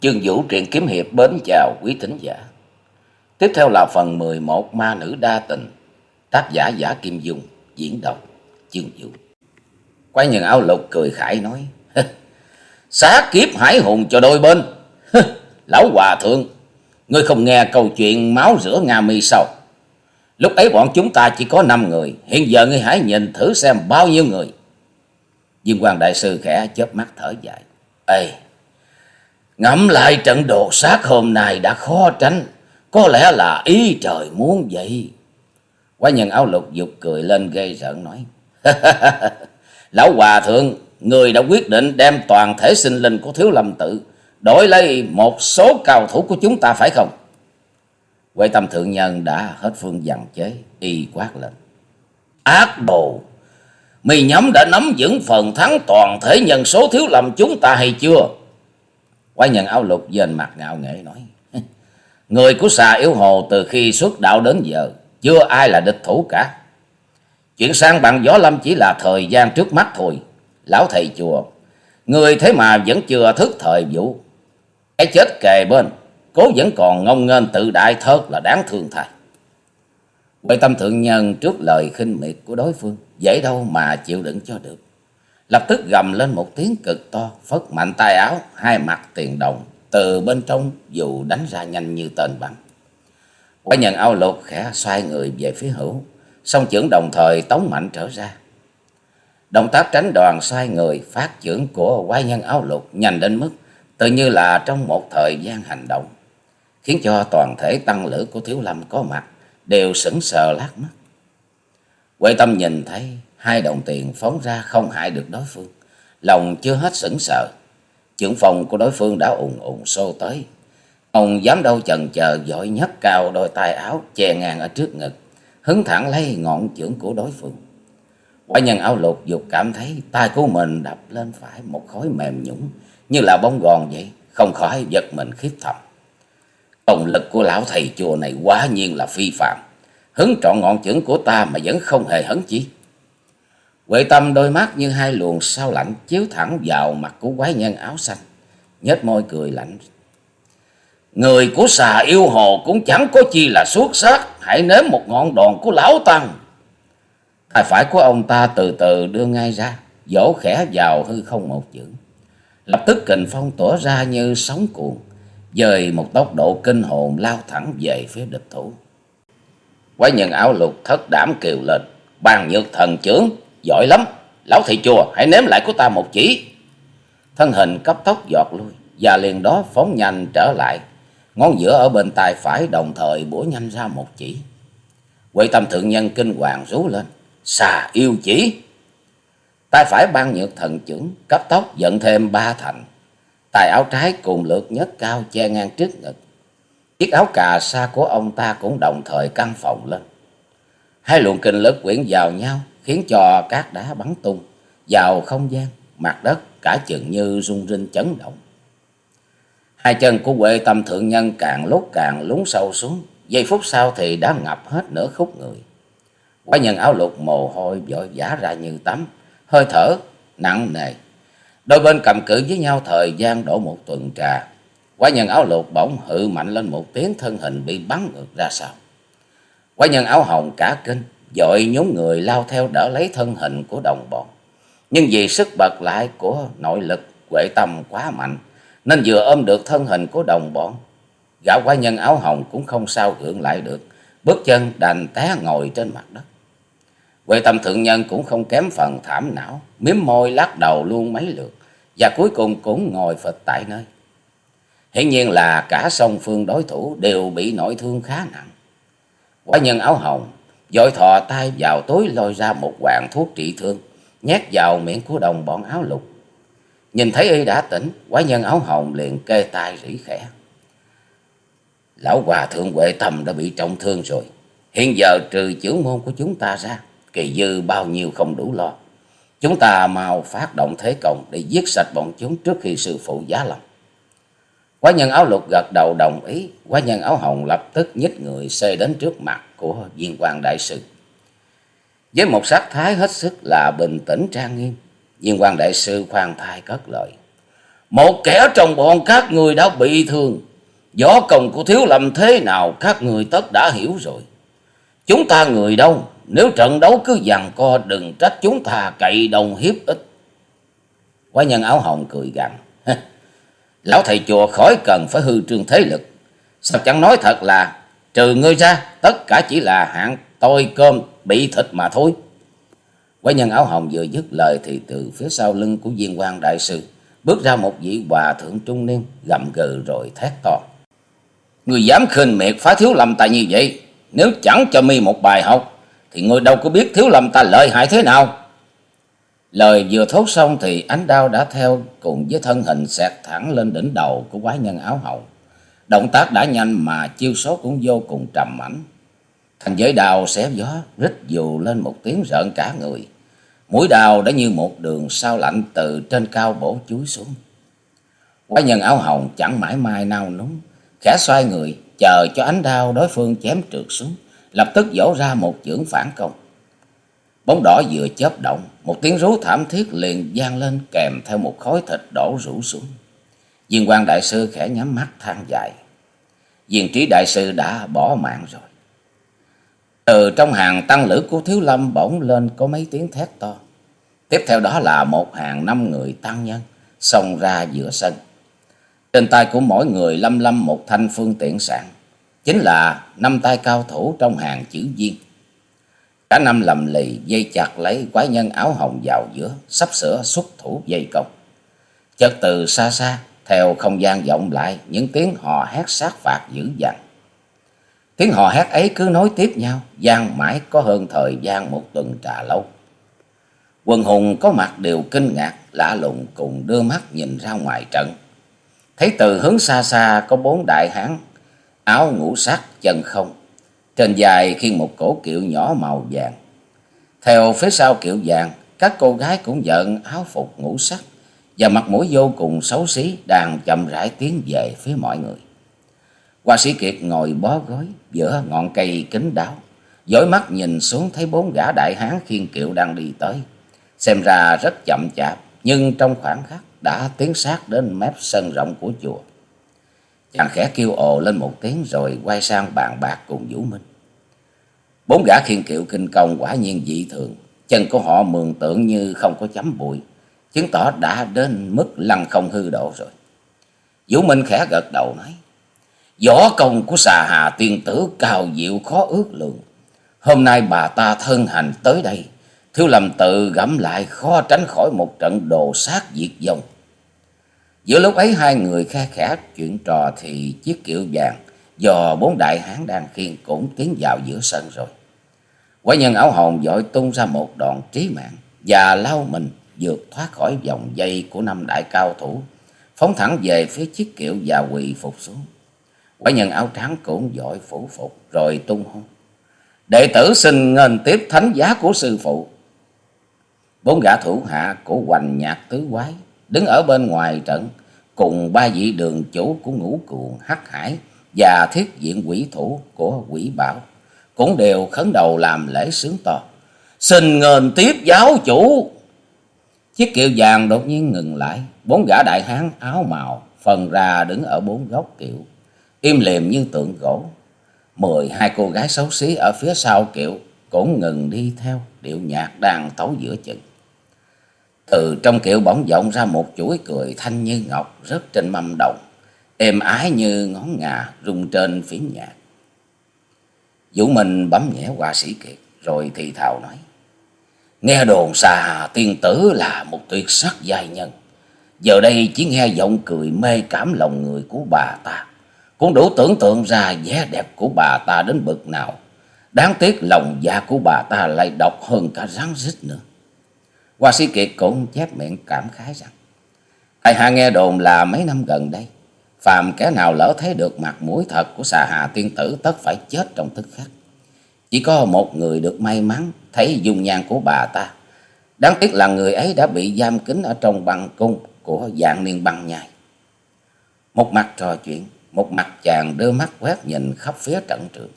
Chương Vũ truyện kiếm hiệp bến chào quý thính giả. Tiếp theo là phần 11 Ma nữ đa tình, tác giả Giả Kim Dung, diễn đọc Chương Vũ. Quay nhân áo lục cười khải nói, Xá kiếp hải hùng cho đôi bên. Lão hòa thượng, ngươi không nghe câu chuyện máu rửa Nga mi sao? Lúc ấy bọn chúng ta chỉ có 5 người, hiện giờ ngươi hãy nhìn thử xem bao nhiêu người. Dương Quang Đại Sư khẽ chớp mắt thở dài. Ê, ngẫm lại trận đột sát hôm nay đã khó tránh, có lẽ là ý trời muốn vậy. Quái nhân áo lục dục cười lên gây rợn nói. Lão Hòa Thượng, người đã quyết định đem toàn thể sinh linh của Thiếu Lâm Tự đổi lấy một số cao thủ của chúng ta phải không? Quế tâm thượng nhân đã hết phương dằn chế, y quát lên. Ác đồ! Mì nhóm đã nắm vững phần thắng toàn thể nhân số thiếu lâm chúng ta hay chưa? Quái nhân áo lục dền mặt ngạo nghễ nói. Người của xà yếu hồ từ khi xuất đạo đến giờ, chưa ai là địch thủ cả. Chuyện sang bằng gió lâm chỉ là thời gian trước mắt thôi. Lão thầy chùa, người thế mà vẫn chưa thức thời vụ. Cái chết kề bên, cố vẫn còn ngông nghênh tự đại thớt là đáng thương thay. Quay tâm thượng nhân trước lời khinh miệt của đối phương, dễ đâu mà chịu đựng cho được. Lập tức gầm lên một tiếng cực to, phất mạnh tay áo, hai mặt tiền đồng, từ bên trong dù đánh ra nhanh như tên bắn. Quái nhân áo lột khẽ xoay người về phía hữu, song trưởng đồng thời tống mạnh trở ra. Động tác tránh đoàn xoay người phát trưởng của quái nhân áo lục nhanh đến mức tự như là trong một thời gian hành động, khiến cho toàn thể tăng lữ của Thiếu Lâm có mặt đều sững sờ lát mắt. Quệ tâm nhìn thấy hai đồng tiền phóng ra không hại được đối phương, lòng chưa hết sững sờ. Trưởng phòng của đối phương đã ùn ùn xô tới. Ông dám đâu chần chờ dội nhấc cao đôi tay áo che ngang ở trước ngực, hứng thẳng lấy ngọn chưởng của đối phương. Quả nhân áo lục dục cảm thấy tay của mình đập lên phải một khối mềm nhũng như là bóng gòn vậy, không khỏi giật mình khiếp thầm. Công lực của lão thầy chùa này quá nhiên là phi phạm. Hứng trọn ngọn chưởng của ta mà vẫn không hề hấn chi. Huệ tâm đôi mắt như hai luồng sao lạnh chiếu thẳng vào mặt của quái nhân áo xanh. nhếch môi cười lạnh. Người của xà yêu hồ cũng chẳng có chi là xuất sắc. Hãy nếm một ngọn đòn của lão tăng. Tay phải của ông ta từ từ đưa ngay ra. Vỗ khẽ vào hư không một chữ. Lập tức kình phong tỏa ra như sóng cuồng dời một tốc độ kinh hồn lao thẳng về phía địch thủ. Quái nhân áo lục thất đảm kiều lên, bàn nhược thần trưởng, giỏi lắm, lão thầy chùa hãy nếm lại của ta một chỉ. Thân hình cấp tốc giọt lui, và liền đó phóng nhanh trở lại, ngón giữa ở bên tay phải đồng thời bổ nhanh ra một chỉ. Quệ tâm thượng nhân kinh hoàng rú lên, xà yêu chỉ. Tay phải ban nhược thần trưởng, cấp tốc dẫn thêm ba thành, tay áo trái cùng lượt nhất cao che ngang trước ngực. Chiếc áo cà sa của ông ta cũng đồng thời căng phồng lên. Hai luồng kinh lực quyển vào nhau khiến cho cát đá bắn tung vào không gian, mặt đất cả chừng như rung rinh chấn động. Hai chân của Huệ Tâm Thượng Nhân càng lúc càng lún sâu xuống, giây phút sau thì đã ngập hết nửa khúc người. Quả nhân áo lục mồ hôi vội vã ra như tắm, hơi thở nặng nề Đôi bên cầm cự với nhau thời gian đổ một tuần trà. Quái nhân áo lục bỗng hự mạnh lên một tiếng thân hình bị bắn ngược ra sau. Quái nhân áo hồng cả kinh, dội nhún người lao theo đỡ lấy thân hình của đồng bọn. Nhưng vì sức bật lại của nội lực huệ tâm quá mạnh, nên vừa ôm được thân hình của đồng bọn. Gã quái nhân áo hồng cũng không sao gượng lại được, bước chân đành té ngồi trên mặt đất. huệ tâm thượng nhân cũng không kém phần thảm não, miếm môi lắc đầu luôn mấy lượt và cuối cùng cũng ngồi phật tại nơi. Hiển nhiên là cả song phương đối thủ đều bị nội thương khá nặng. quái nhân áo hồng dội thò tay vào túi lôi ra một hoàng thuốc trị thương, nhét vào miệng của đồng bọn áo lục. Nhìn thấy y đã tỉnh, quái nhân áo hồng liền kê tay rỉ khẽ. Lão hòa thượng Huệ Tâm đã bị trọng thương rồi. Hiện giờ trừ chữ môn của chúng ta ra, kỳ dư bao nhiêu không đủ lo. Chúng ta mau phát động thế công để giết sạch bọn chúng trước khi sư phụ giá lòng. Quá nhân áo lục gật đầu đồng ý, quá nhân áo hồng lập tức nhích người xê đến trước mặt của viên quan đại sư. Với một sắc thái hết sức là bình tĩnh trang nghiêm, viên quan đại sư khoan thai cất lời. Một kẻ trong bọn các người đã bị thương. Gió công của thiếu lầm thế nào các người tất đã hiểu rồi. Chúng ta người đâu, nếu trận đấu cứ dằn co đừng trách chúng ta cậy đồng hiếp ít. Quái nhân áo hồng cười gằn. Lão thầy chùa khỏi cần phải hư trương thế lực. Sao chẳng nói thật là trừ ngươi ra tất cả chỉ là hạng tôi cơm bị thịt mà thôi. Quái nhân áo hồng vừa dứt lời thì từ phía sau lưng của viên quan đại sư bước ra một vị hòa thượng trung niên gầm gừ rồi thét to. Người dám khinh miệt phá thiếu lâm ta như vậy, nếu chẳng cho mi một bài học thì người đâu có biết thiếu lâm ta lợi hại thế nào. Lời vừa thốt xong thì ánh đao đã theo cùng với thân hình xẹt thẳng lên đỉnh đầu của quái nhân áo hồng. Động tác đã nhanh mà chiêu số cũng vô cùng trầm mảnh. Thành giới đào xé gió, rít dù lên một tiếng rợn cả người. Mũi đào đã như một đường sao lạnh từ trên cao bổ chuối xuống. Quái nhân áo hồng chẳng mãi mai nao núng, khẽ xoay người, chờ cho ánh đao đối phương chém trượt xuống, lập tức dỗ ra một chưởng phản công. Bóng đỏ vừa chớp động, một tiếng rú thảm thiết liền vang lên kèm theo một khối thịt đổ rủ xuống. Viên quan đại sư khẽ nhắm mắt than dài. Viên trí đại sư đã bỏ mạng rồi. Từ trong hàng tăng lữ của Thiếu Lâm bỗng lên có mấy tiếng thét to. Tiếp theo đó là một hàng năm người tăng nhân xông ra giữa sân. Trên tay của mỗi người lâm lâm một thanh phương tiện sạn. Chính là năm tay cao thủ trong hàng chữ viên. Cả năm lầm lì dây chặt lấy quái nhân áo hồng vào giữa, sắp sửa xuất thủ dây công. Chợt từ xa xa, theo không gian vọng lại những tiếng hò hét sát phạt dữ dằn. Tiếng hò hét ấy cứ nối tiếp nhau, gian mãi có hơn thời gian một tuần trà lâu. Quần hùng có mặt đều kinh ngạc, lạ lùng cùng đưa mắt nhìn ra ngoài trận. Thấy từ hướng xa xa có bốn đại hán, áo ngũ sắc chân không. Trên dài khiêng một cổ kiệu nhỏ màu vàng. Theo phía sau kiệu vàng, các cô gái cũng giận áo phục ngũ sắc và mặt mũi vô cùng xấu xí đang chậm rãi tiến về phía mọi người. Hoa sĩ Kiệt ngồi bó gối giữa ngọn cây kính đáo, dõi mắt nhìn xuống thấy bốn gã đại hán khiên kiệu đang đi tới. Xem ra rất chậm chạp, nhưng trong khoảng khắc đã tiến sát đến mép sân rộng của chùa. Chàng khẽ kêu ồ lên một tiếng rồi quay sang bàn bạc cùng Vũ Minh. Bốn gã khiên kiệu kinh công quả nhiên dị thường, chân của họ mường tượng như không có chấm bụi, chứng tỏ đã đến mức lăng không hư độ rồi. Vũ Minh khẽ gật đầu nói, Võ công của xà hà tiên tử cao diệu khó ước lượng. Hôm nay bà ta thân hành tới đây, thiếu lầm tự gẫm lại khó tránh khỏi một trận đồ sát diệt vong. Giữa lúc ấy hai người khe khẽ chuyện trò thì chiếc kiệu vàng do bốn đại hán đang khiên cũng tiến vào giữa sân rồi. Quái nhân áo hồng vội tung ra một đòn trí mạng và lao mình vượt thoát khỏi vòng dây của năm đại cao thủ, phóng thẳng về phía chiếc kiệu và quỳ phục xuống. Quái nhân áo trắng cũng dội phủ phục rồi tung hô Đệ tử xin ngân tiếp thánh giá của sư phụ. Bốn gã thủ hạ của hoành nhạc tứ quái đứng ở bên ngoài trận cùng ba vị đường chủ của ngũ cuồng hắc hải và thiết diện quỷ thủ của quỷ bảo cũng đều khấn đầu làm lễ sướng to. Xin ngân tiếp giáo chủ. Chiếc kiệu vàng đột nhiên ngừng lại, bốn gã đại hán áo màu phần ra đứng ở bốn góc kiệu im lìm như tượng gỗ. Mười hai cô gái xấu xí ở phía sau kiệu cũng ngừng đi theo điệu nhạc đang tấu giữa chừng. Từ trong kiệu bỗng vọng ra một chuỗi cười thanh như ngọc rớt trên mâm đồng, êm ái như ngón ngà rung trên phím nhạc. Vũ Minh bấm nhẹ họa sĩ kiệt rồi thì thào nói. Nghe đồn xà hà tiên tử là một tuyệt sắc giai nhân. Giờ đây chỉ nghe giọng cười mê cảm lòng người của bà ta cũng đủ tưởng tượng ra vẻ đẹp của bà ta đến bực nào. Đáng tiếc lòng dạ của bà ta lại độc hơn cả rắn rít nữa. Hoa sĩ Kiệt cũng chép miệng cảm khái rằng, Tại hạ nghe đồn là mấy năm gần đây, phàm kẻ nào lỡ thấy được mặt mũi thật của xà hà tiên tử tất phải chết trong tức khắc. Chỉ có một người được may mắn thấy dung nhan của bà ta. Đáng tiếc là người ấy đã bị giam kín ở trong băng cung của dạng niên băng nhai. Một mặt trò chuyện, một mặt chàng đưa mắt quét nhìn khắp phía trận trường.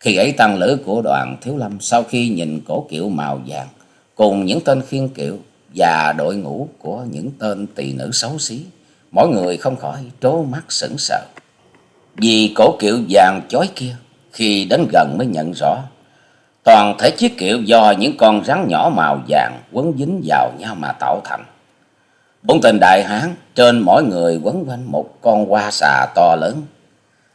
Khi ấy tăng lữ của đoàn Thiếu Lâm sau khi nhìn cổ kiệu màu vàng cùng những tên khiên kiệu và đội ngũ của những tên tỳ nữ xấu xí, mỗi người không khỏi trố mắt sững sờ. Vì cổ kiệu vàng chói kia, khi đến gần mới nhận rõ, toàn thể chiếc kiệu do những con rắn nhỏ màu vàng quấn dính vào nhau mà tạo thành. Bốn tên đại hán trên mỗi người quấn quanh một con hoa xà to lớn.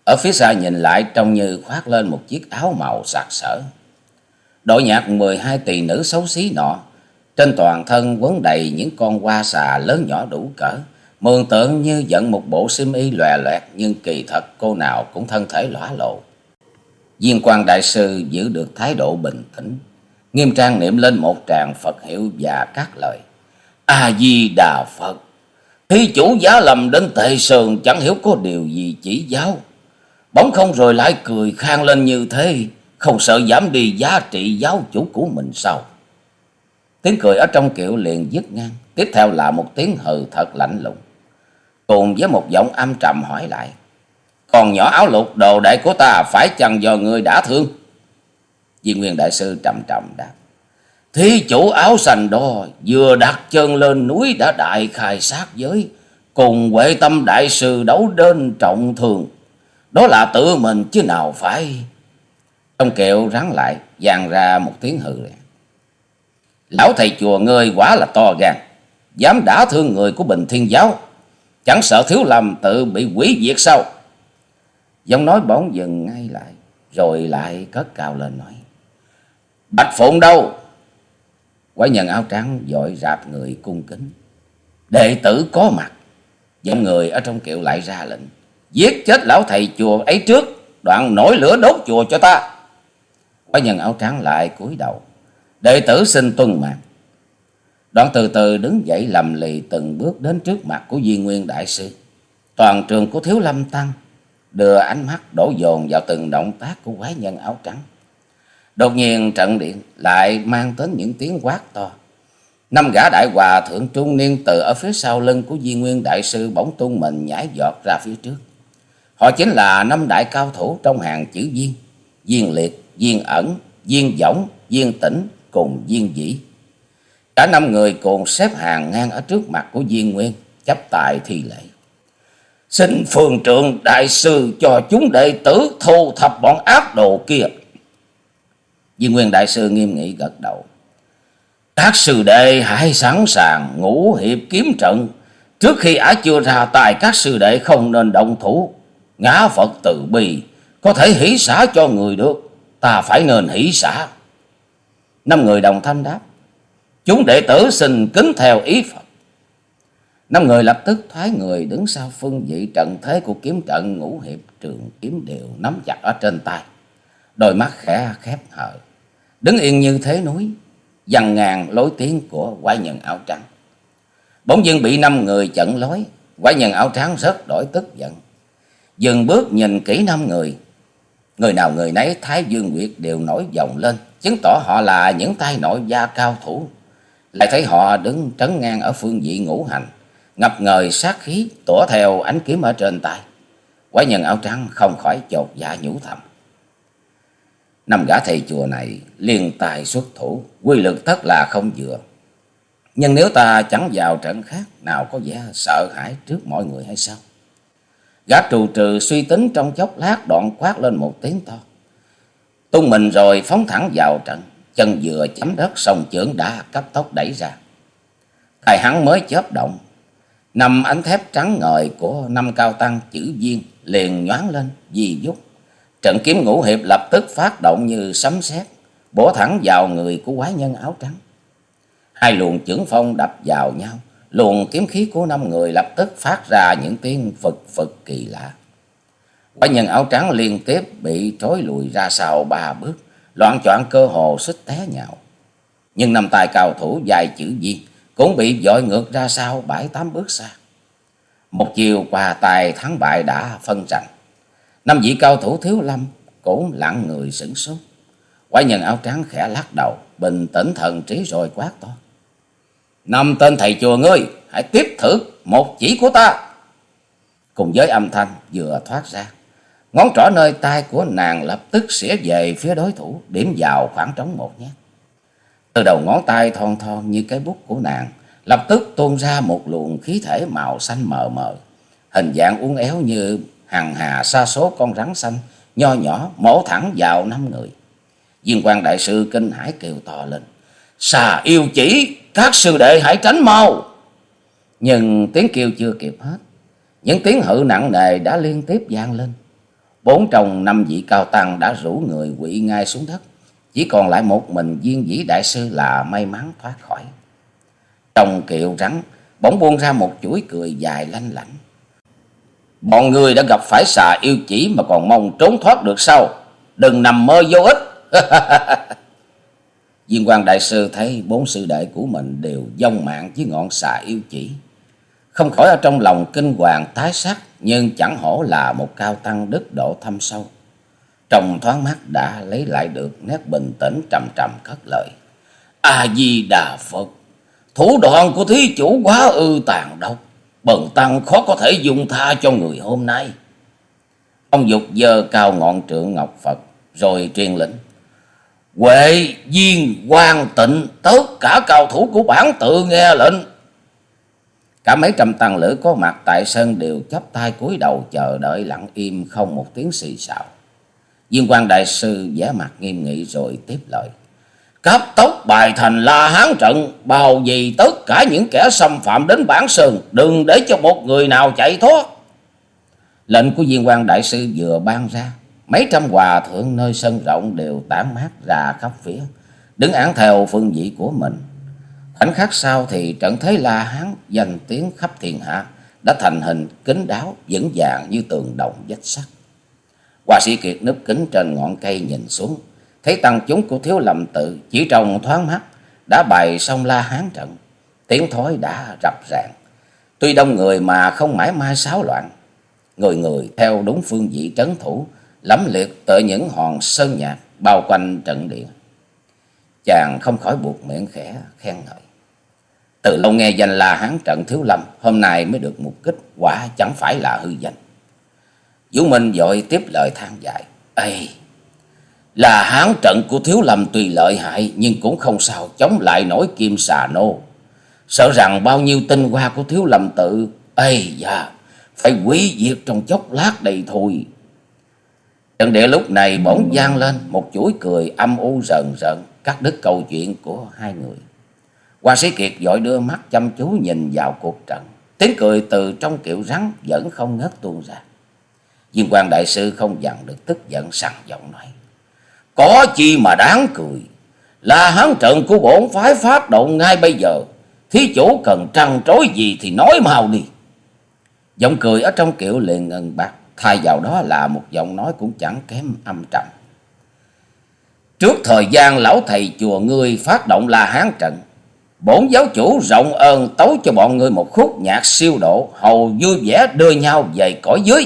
Ở phía xa nhìn lại trông như khoác lên một chiếc áo màu sặc sỡ. Đội nhạc mười hai tỳ nữ xấu xí nọ, trên toàn thân quấn đầy những con hoa xà lớn nhỏ đủ cỡ, mường tượng như dẫn một bộ xiêm y lòe loẹt nhưng kỳ thật cô nào cũng thân thể lõa lộ. Viên quan đại sư giữ được thái độ bình tĩnh, nghiêm trang niệm lên một tràng Phật hiệu và các lời. A-di-đà Phật, thí chủ giá lầm đến tệ sườn chẳng hiểu có điều gì chỉ giáo. Bỗng không rồi lại cười khang lên như thế, không sợ giảm đi giá trị giáo chủ của mình sao? Tiếng cười ở trong kiệu liền dứt ngang, tiếp theo là một tiếng hừ thật lạnh lùng. Cùng với một giọng âm trầm hỏi lại. Còn nhỏ áo lục đồ đại của ta phải chăng do người đã thương? viên Nguyên Đại Sư trầm trầm đáp. Thí chủ áo xanh đó vừa đặt chân lên núi đã đại khai sát giới. Cùng Huệ Tâm Đại Sư đấu đến trọng thường. Đó là tự mình chứ nào phải. Trong kiệu rắn lại, dàn ra một tiếng hừ. Lão thầy chùa ngươi quá là to gan, dám đả thương người của Bình Thiên Giáo. Chẳng sợ thiếu lầm tự bị quỷ diệt sao? Giọng nói bỗng dừng ngay lại, rồi lại cất cao lên nói. Bạch Phụng đâu? Quái nhân áo trắng dội rạp người cung kính. Đệ tử có mặt. Giọng người ở trong kiệu lại ra lệnh. Giết chết lão thầy chùa ấy trước, đoạn nổi lửa đốt chùa cho ta. Quái nhân áo trắng lại cúi đầu. Đệ tử xin tuân mạng. Đoạn từ từ đứng dậy lầm lì từng bước đến trước mặt của Di Nguyên Đại Sư. Toàn trường của Thiếu Lâm Tăng đưa ánh mắt đổ dồn vào từng động tác của quái nhân áo trắng. Đột nhiên trận điện lại mang đến những tiếng quát to. Năm gã đại hòa thượng trung niên từ ở phía sau lưng của Di Nguyên Đại Sư bỗng tung mình nhảy giọt ra phía trước. Họ chính là năm đại cao thủ trong hàng chữ viên, viên liệt, viên ẩn, viên võng, viên tĩnh cùng viên dĩ. Cả năm người cùng xếp hàng ngang ở trước mặt của viên nguyên, chấp tài thi lễ. Xin phường trưởng đại sư cho chúng đệ tử thu thập bọn ác đồ kia. Viên nguyên đại sư nghiêm nghị gật đầu. Các sư đệ hãy sẵn sàng ngũ hiệp kiếm trận. Trước khi ả chưa ra tài các sư đệ không nên động thủ. Ngã Phật từ bi, có thể hỷ xả cho người được. Ta phải nên hỷ xả. Năm người đồng thanh đáp. Chúng đệ tử xin kính theo ý Phật. Năm người lập tức thoái người đứng sau phương vị trận thế của kiếm trận ngũ hiệp trường kiếm đều nắm chặt ở trên tay. Đôi mắt khẽ khép hờ. Đứng yên như thế núi, dằn ngàn lối tiếng của quái nhân áo trắng. Bỗng dưng bị năm người chặn lối, quái nhân áo trắng rất đổi tức giận. Dừng bước nhìn kỹ năm người. Người nào người nấy Thái Dương Nguyệt đều nổi vòng lên, chứng tỏ họ là những tay nội gia cao thủ. Lại thấy họ đứng trấn ngang ở phương vị ngũ hành, ngập ngời sát khí tỏa theo ánh kiếm ở trên tay. Quái nhân áo trắng không khỏi chột dạ nhủ thầm. Năm gã thầy chùa này liên tài xuất thủ, quy lực tất là không vừa. Nhưng nếu ta chẳng vào trận khác, nào có vẻ sợ hãi trước mọi người hay sao? Gã trù trừ suy tính trong chốc lát đoạn quát lên một tiếng to. Tung mình rồi phóng thẳng vào trận, chân vừa chấm đất sông chưởng đã cấp tốc đẩy ra. Tài hắn mới chớp động, năm ánh thép trắng ngời của năm cao tăng chữ viên liền nhoáng lên, di dút. Trận kiếm ngũ hiệp lập tức phát động như sấm sét, bổ thẳng vào người của quái nhân áo trắng. Hai luồng chưởng phong đập vào nhau, luồng kiếm khí của năm người lập tức phát ra những tiếng phực phực kỳ lạ. Quái nhân áo trắng liên tiếp bị trối lùi ra sau ba bước, loạn choạng cơ hồ xích té nhào. Nhưng năm tay cao thủ dài chữ viên cũng bị dội ngược ra sau bảy tám bước xa. Một chiều quà tài thắng bại đã phân rành. Năm vị cao thủ thiếu lâm cũng lặng người sửng sốt. Quái nhân áo trắng khẽ lắc đầu, bình tĩnh thần trí rồi quát to. Năm tên thầy chùa ngươi, hãy tiếp thử một chỉ của ta. Cùng với âm thanh vừa thoát ra, ngón trỏ nơi tay của nàng lập tức xỉa về phía đối thủ, điểm vào khoảng trống một nhát. Từ đầu ngón tay thon thon như cái bút của nàng, lập tức tuôn ra một luồng khí thể màu xanh mờ mờ, hình dạng uốn éo như hàng hà sa số con rắn xanh, nho nhỏ mổ thẳng vào năm người. Diên quan đại sư kinh hãi kêu to lên. Xà yêu chỉ, các sư đệ hãy tránh mau. Nhưng tiếng kêu chưa kịp hết. Những tiếng hự nặng nề đã liên tiếp vang lên. Bốn trong năm vị cao tăng đã rủ người quỵ ngay xuống đất. Chỉ còn lại một mình viên dĩ đại sư là may mắn thoát khỏi. Trong kiệu rắn, bỗng buông ra một chuỗi cười dài lanh lảnh. Bọn người đã gặp phải xà yêu chỉ mà còn mong trốn thoát được sao? Đừng nằm mơ vô ích. Viên quan đại sư thấy bốn sư đệ của mình đều dông mạng với ngọn xà yêu chỉ. Không khỏi ở trong lòng kinh hoàng tái sắc, nhưng chẳng hổ là một cao tăng đức độ thâm sâu. Trong thoáng mắt đã lấy lại được nét bình tĩnh trầm trầm cất lời. A-di-đà Phật, thủ đoạn của thí chủ quá ư tàn độc, bần tăng khó có thể dung tha cho người hôm nay. Ông dục dơ cao ngọn trượng ngọc Phật, rồi truyền lệnh. Huệ, viên Quang, Tịnh, tất cả cao thủ của bản tự nghe lệnh. Cả mấy trăm tăng lữ có mặt tại sân đều chắp tay cúi đầu chờ đợi lặng im không một tiếng xì xào. Viên quan đại sư vẻ mặt nghiêm nghị rồi tiếp lời. Cấp tốc bài thành la hán trận, bao gì tất cả những kẻ xâm phạm đến bản sơn, đừng để cho một người nào chạy thoát. Lệnh của viên quan đại sư vừa ban ra, mấy trăm hòa thượng nơi sân rộng đều tản mát ra khắp phía, đứng án theo phương vị của mình. Khoảnh khắc sau thì trận thế La Hán danh tiếng khắp thiên hạ đã thành hình kín đáo vững vàng như tường đồng vách sắt hòa sĩ Kiệt núp kính trên ngọn cây nhìn xuống, thấy tăng chúng của thiếu lầm tự chỉ trong thoáng mắt đã bày xong La Hán trận, tiếng thói đã rập ràng. Tuy đông người mà không mãi mai xáo loạn, người người theo đúng phương vị trấn thủ, lắm liệt tự những hòn sơn nhạc bao quanh trận địa Chàng không khỏi buộc miệng khẽ khen ngợi. Từ lâu nghe danh là hán trận thiếu lâm, hôm nay mới được một kích, quả chẳng phải là hư danh. Vũ Minh vội tiếp lời than dài. Ê, là hán trận của thiếu lâm tùy lợi hại, nhưng cũng không sao chống lại nổi kim xà nô. Sợ rằng bao nhiêu tinh hoa của thiếu lâm tự, ê da, phải quý diệt trong chốc lát đầy thôi. Trận địa lúc này bỗng gian lên một chuỗi cười âm u rần rợn, cắt đứt câu chuyện của hai người. Hoa sĩ Kiệt dội đưa mắt chăm chú nhìn vào cuộc trận. Tiếng cười từ trong kiệu rắn vẫn không ngớt tuôn ra. Viên quan đại sư không dằn được tức giận sằng giọng nói. Có chi mà đáng cười. Là hán trận của bổn phái phát động ngay bây giờ. Thí chủ cần trăn trối gì thì nói mau đi. Giọng cười ở trong kiệu liền ngân bạc. Thay vào đó là một giọng nói cũng chẳng kém âm trầm. Trước thời gian lão thầy chùa ngươi phát động là hán trận. Bổn giáo chủ rộng ơn tấu cho bọn ngươi một khúc nhạc siêu độ, hầu vui vẻ đưa nhau về cõi dưới.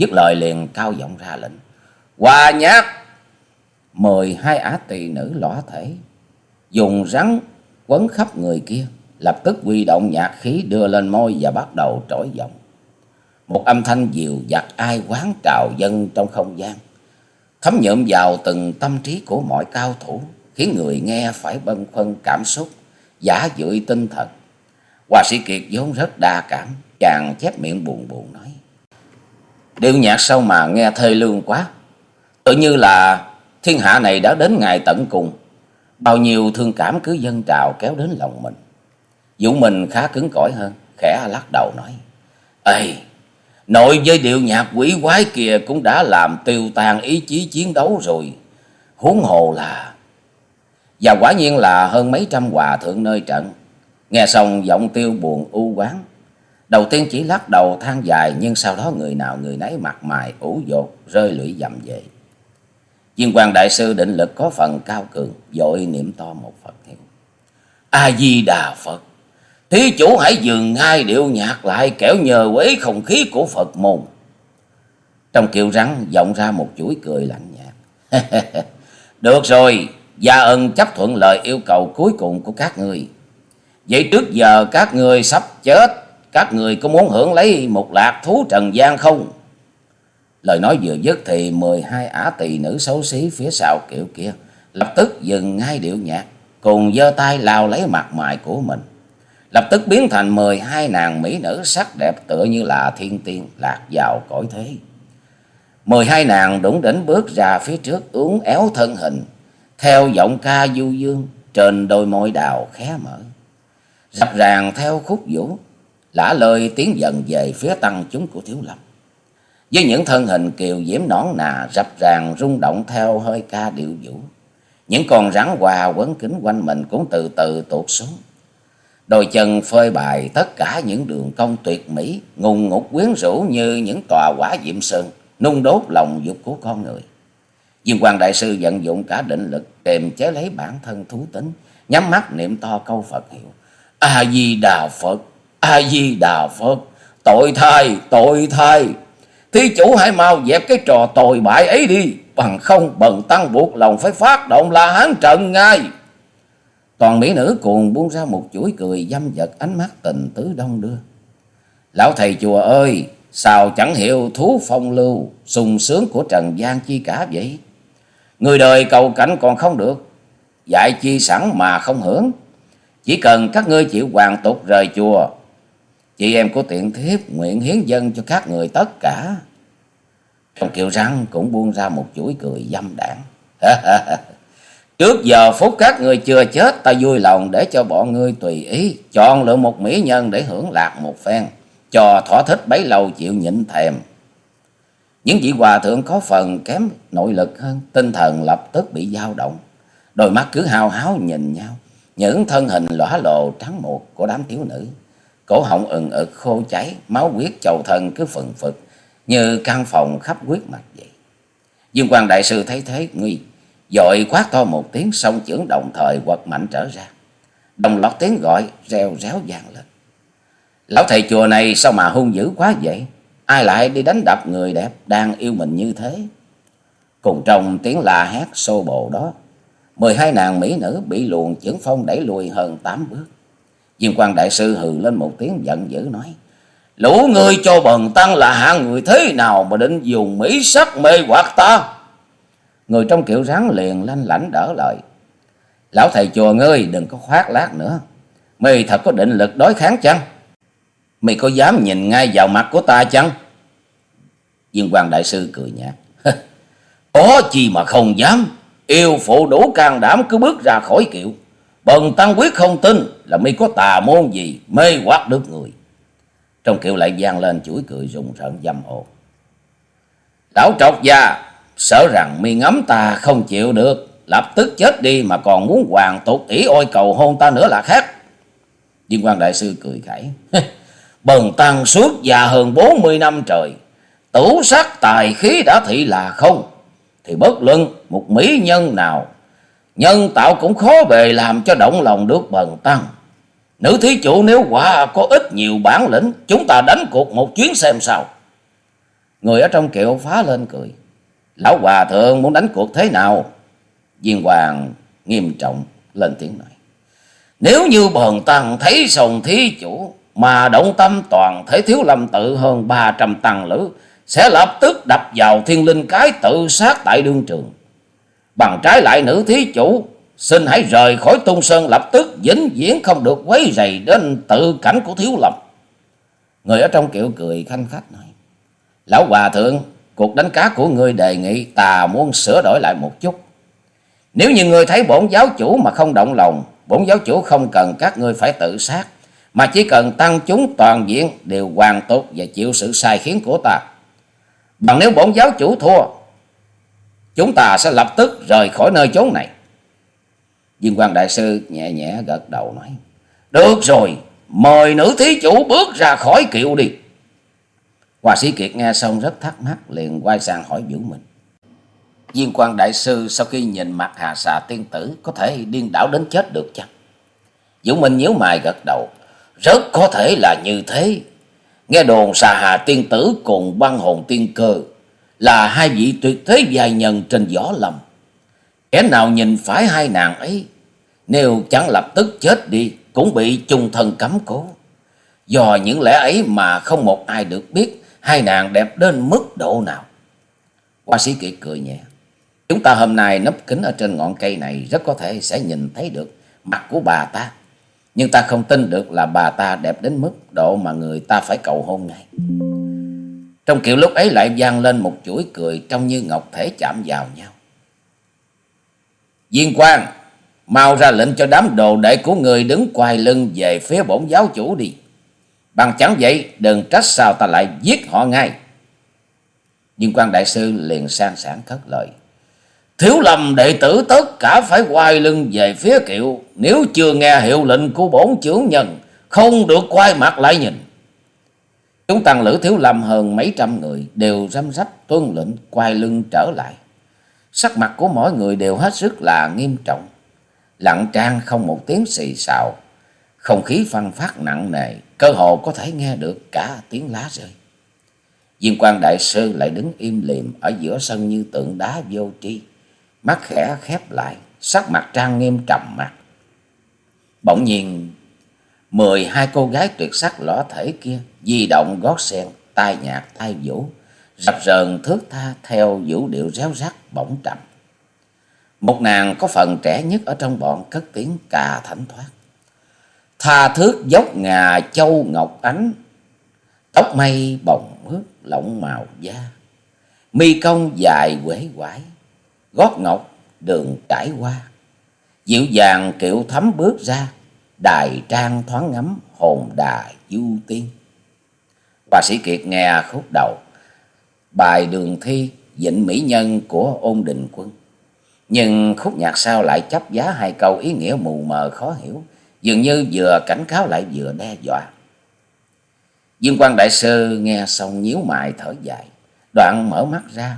Dứt lời liền cao giọng ra lệnh. Hòa nhạc! Mười hai ả tỳ nữ lõa thể, dùng rắn quấn khắp người kia, lập tức huy động nhạc khí đưa lên môi và bắt đầu trỗi giọng. Một âm thanh dịu dặt ai quán trào dân trong không gian, thấm nhuộm vào từng tâm trí của mọi cao thủ khiến người nghe phải bâng khuâng cảm xúc, giả dưỡi tinh thần. Hòa sĩ Kiệt vốn rất đa cảm, chàng chép miệng buồn buồn nói. Điệu nhạc sao mà nghe thê lương quá, tự như là thiên hạ này đã đến ngày tận cùng, bao nhiêu thương cảm cứ dâng trào kéo đến lòng mình. Vũ mình khá cứng cỏi hơn, khẽ lắc đầu nói. Ê, nội với điệu nhạc quỷ quái kia cũng đã làm tiêu tan ý chí chiến đấu rồi. Huống hồ là và quả nhiên là hơn mấy trăm hòa thượng nơi trận. Nghe xong giọng tiêu buồn u quán. Đầu tiên chỉ lắc đầu than dài nhưng sau đó người nào người nấy mặt mày ủ dột rơi lưỡi dầm về. Viên quan đại sư định lực có phần cao cường, dội niệm to một Phật hiệu. A-di-đà Phật, thí chủ hãy dừng ngay điệu nhạc lại kẻo nhờ quấy không khí của Phật môn. Trong kiệu rắn vọng ra một chuỗi cười lạnh nhạt. Được rồi, Gia ân chấp thuận lời yêu cầu cuối cùng của các người. Vậy trước giờ các người sắp chết, các người có muốn hưởng lấy một lạc thú trần gian không? Lời nói vừa dứt thì mười hai ả tỳ nữ xấu xí phía sau kiểu kia lập tức dừng ngay điệu nhạc, cùng giơ tay lao lấy mặt mày của mình. lập tức biến thành mười hai nàng mỹ nữ sắc đẹp tựa như là thiên tiên lạc vào cõi thế. mười hai nàng đủng đỉnh bước ra phía trước uốn éo thân hình, theo giọng ca du dương trên đôi môi đào khé mở. Rập ràng theo khúc vũ, lã lời tiến dần về phía tăng chúng của Thiếu Lâm. Với những thân hình kiều diễm nõn nà rập ràng rung động theo hơi ca điệu vũ. Những con rắn hoa quấn kính quanh mình cũng từ từ tuột xuống. Đôi chân phơi bài tất cả những đường cong tuyệt mỹ, ngùng ngục quyến rũ như những tòa quả diệm sơn, nung đốt lòng dục của con người. Dương quan Đại Sư vận dụng cả định lực kềm chế lấy bản thân thú tính, nhắm mắt niệm to câu Phật hiệu. A-di-đà Phật, A-di-đà Phật, tội thay, tội thay. Thí chủ hãy mau dẹp cái trò tồi bại ấy đi, bằng không bần tăng buộc lòng phải phát động la hán trận ngay. Toàn mỹ nữ cuồng buông ra một chuỗi cười dâm vật ánh mắt tình tứ đông đưa. Lão thầy chùa ơi, sao chẳng hiểu thú phong lưu, sung sướng của Trần gian chi cả vậy? Người đời cầu cảnh còn không được, dạy chi sẵn mà không hưởng. Chỉ cần các ngươi chịu hoàn tục rời chùa, chị em của tiện thiếp nguyện hiến dân cho các người tất cả. Trong kiều răng cũng buông ra một chuỗi cười dâm đảng. Trước giờ phút các người chưa chết, ta vui lòng để cho bọn ngươi tùy ý, chọn lựa một mỹ nhân để hưởng lạc một phen, cho thỏa thích bấy lâu chịu nhịn thèm. Những vị hòa thượng có phần kém nội lực hơn, tinh thần lập tức bị dao động. Đôi mắt cứ hao háo nhìn nhau, những thân hình lõa lồ trắng một của đám thiếu nữ. Cổ họng ừng ực khô cháy, máu huyết chầu thân cứ phừng phực, như căn phòng khắp huyết mạch vậy. Dương quan đại sư thấy thế nguy, dội quát to một tiếng song chưởng đồng thời quật mạnh trở ra. Đồng loạt tiếng gọi reo réo vang lên. Lão thầy chùa này sao mà hung dữ quá vậy? Ai lại đi đánh đập người đẹp đang yêu mình như thế? Cùng trong tiếng la hét xô bồ đó, mười hai nàng mỹ nữ bị luồng chưởng phong đẩy lùi hơn tám bước. Diên quan đại sư hừ lên một tiếng, giận dữ nói. Lũ ngươi cho bần tăng là hạng người thế nào mà định dùng mỹ sắc mê hoặc ta? Người trong kiểu rắn liền lanh lãnh đỡ lời. Lão thầy chùa ngươi đừng có khoát lát nữa. Mày thật có định lực đối kháng chăng? Mày có dám nhìn ngay vào mặt của ta chăng? Dương quan Đại Sư cười nhạt. Có chi mà không dám. Yêu phụ đủ can đảm cứ bước ra khỏi kiệu. Bần tăng quyết không tin là mi có tà môn gì mê hoặc được người. Trong kiệu lại vang lên chuỗi cười rùng rợn dâm ô. Lão trọc già, sợ rằng mi ngắm ta không chịu được. Lập tức chết đi mà còn muốn hoàng tục tỷ ôi cầu hôn ta nữa là khác. Viên quan đại sư cười khẩy. Bần tăng suốt già hơn bốn mươi năm trời. Tủ sắc tài khí đã thị là không. Thì bất luận một mỹ nhân nào. Nhân tạo cũng khó bề làm cho động lòng được bần tăng. Nữ thí chủ nếu quả có ít nhiều bản lĩnh. Chúng ta đánh cuộc một chuyến xem sao. Người ở trong kiệu phá lên cười. Lão hòa thượng muốn đánh cuộc thế nào? Viên hoàng nghiêm trọng lên tiếng nói. Nếu như bần tăng thấy sòng thí chủ mà động tâm toàn thể thiếu lâm tự hơn ba trăm tăng lữ, sẽ lập tức đập vào thiên linh cái tự sát tại đương trường. Bằng trái lại nữ thí chủ xin hãy rời khỏi tung sơn lập tức vĩnh viễn không được quấy rầy đến tự cảnh của thiếu lầm Người ở trong kiệu cười khanh khách nói. Lão hòa thượng cuộc đánh cá của ngươi đề nghị ta muốn sửa đổi lại một chút. Nếu như ngươi thấy bổn giáo chủ mà không động lòng, bổn giáo chủ không cần các ngươi phải tự sát, mà chỉ cần tăng chúng toàn diện đều hoàn tốt và chịu sự sai khiến của ta. Bằng nếu bổn giáo chủ thua, chúng ta sẽ lập tức rời khỏi nơi chốn này. Viên quan đại sư nhẹ nhẹ gật đầu nói, Được rồi, mời nữ thí chủ bước ra khỏi kiệu đi. Hòa sĩ Kiệt nghe xong rất thắc mắc, liền quay sang hỏi Vũ Minh. Viên quan đại sư sau khi nhìn mặt Hà Xà tiên tử có thể điên đảo đến chết được chăng? Vũ Minh nhíu mày gật đầu. Rất có thể là như thế. Nghe đồn xà hà tiên tử cùng băng hồn tiên cơ là hai vị tuyệt thế dài nhân trên võ lâm. Kẻ nào nhìn phải hai nàng ấy, nếu chẳng lập tức chết đi, cũng bị chung thân cấm cố. Do những lẽ ấy mà không một ai được biết hai nàng đẹp đến mức độ nào. Hoa sĩ kiệt cười nhẹ. Chúng ta hôm nay nấp kính ở trên ngọn cây này rất có thể sẽ nhìn thấy được mặt của bà ta. Nhưng ta không tin được là bà ta đẹp đến mức độ mà người ta phải cầu hôn ngay. Trong kiểu lúc ấy lại vang lên một chuỗi cười trông như ngọc thể chạm vào nhau. Viên quan, mau ra lệnh cho đám đồ đệ của người đứng quay lưng về phía bổn giáo chủ đi. Bằng chẳng vậy, đừng trách sao ta lại giết họ ngay. Viên quan đại sư liền sang sảng cất lời. Thiếu lầm đệ tử tất cả phải quay lưng về phía kiệu. Nếu chưa nghe hiệu lệnh của bổn trưởng nhân, không được quay mặt lại nhìn. Chúng tăng lữ thiếu lâm hơn mấy trăm người đều răm rắp tuân lệnh quay lưng trở lại. Sắc mặt của mỗi người đều hết sức là nghiêm trọng. Lặng trang không một tiếng xì xào. Không khí phăng phát nặng nề, cơ hồ có thể nghe được cả tiếng lá rơi. Viên quan đại sư lại đứng im lìm ở giữa sân như tượng đá vô tri. Mắt khẽ khép lại, sắc mặt trang nghiêm trầm mặt. Bỗng nhiên, mười hai cô gái tuyệt sắc lõ thể kia di động gót sen, tai nhạc tai vũ, rập rờn thước tha theo vũ điệu réo rắt bỗng trầm. Một nàng có phần trẻ nhất ở trong bọn cất tiếng cà thảnh thoát. Tha thước dốc ngà châu ngọc ánh, tóc mây bồng ướt lộng màu da. Mi công dài quế quải, gót ngọc đường trải qua. Dịu dàng kiệu thấm bước ra, đài trang thoáng ngắm hồn đà du tiên. Bà sĩ Kiệt nghe khúc đầu, bài đường thi vịnh mỹ nhân của ôn đình quân. Nhưng khúc nhạc sau lại chấp giá hai câu ý nghĩa mù mờ khó hiểu, dường như vừa cảnh cáo lại vừa đe dọa. Dương quan đại sư nghe xong nhíu mày thở dài, đoạn mở mắt ra,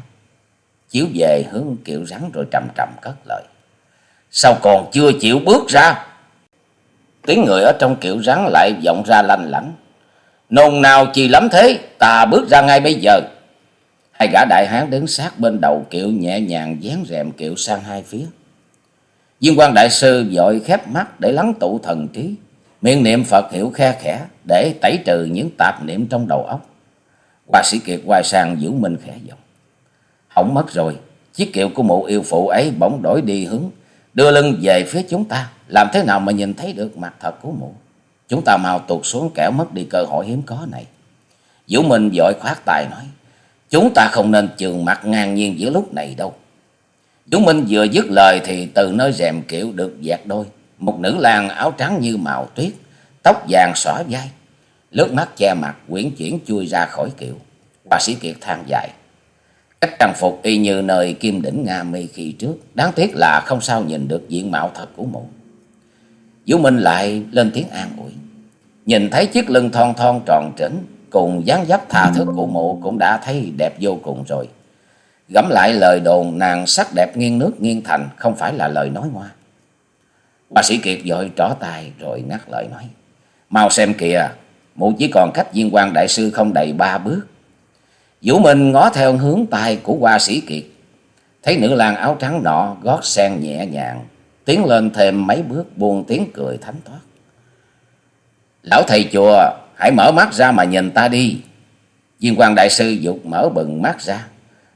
chiếu về hướng kiệu rắn rồi trầm trầm cất lời. Sao còn chưa chịu bước ra? Tiếng người ở trong kiệu rắn lại vọng ra lanh lảnh. Nôn nào chi lắm thế, ta bước ra ngay bây giờ. Hai gã đại hán đứng sát bên đầu kiệu nhẹ nhàng dán rèm kiệu sang hai phía. viên quan đại sư vội khép mắt để lắng tụ thần trí, miệng niệm Phật hiểu khe khẽ để tẩy trừ những tạp niệm trong đầu óc. Hoa sĩ Kiệt quay sang Vũ Minh khẽ giọng. Hỏng mất rồi, chiếc kiệu của mụ yêu phụ ấy bỗng đổi đi hướng, đưa lưng về phía chúng ta, làm thế nào mà nhìn thấy được mặt thật của mụ. Chúng ta mau tụt xuống kẻo mất đi cơ hội hiếm có này. Vũ Minh vội khoát tài nói, chúng ta không nên trường mặt ngang nhiên giữa lúc này đâu. Vũ Minh vừa dứt lời thì từ nơi rèm kiệu được dạt đôi, một nữ lang áo trắng như màu tuyết, tóc vàng xõa vai, lướt mắt che mặt quyển chuyển chui ra khỏi kiệu. Hoa sĩ Kiệt than dài. Cách trang phục y như nơi kim đỉnh Nga mi khi trước, đáng tiếc là không sao nhìn được diện mạo thật của mụ. Vũ Minh lại lên tiếng an ủi. Nhìn thấy chiếc lưng thon thon tròn trĩnh cùng dáng dấp tha thức của mụ cũng đã thấy đẹp vô cùng rồi. Gắm lại lời đồn nàng sắc đẹp nghiêng nước nghiêng thành không phải là lời nói ngoa. Bà sĩ Kiệt vội trỏ tay rồi ngắt lời nói. Mau xem kìa, mụ chỉ còn cách viên quan đại sư không đầy ba bước. Vũ Minh ngó theo hướng tay của hoa sĩ Kiệt. Thấy nữ lang áo trắng nọ gót sen nhẹ nhàng, tiến lên thêm mấy bước buông tiếng cười thánh thoát. Lão thầy chùa, hãy mở mắt ra mà nhìn ta đi. Viên quan đại sư dục mở bừng mắt ra.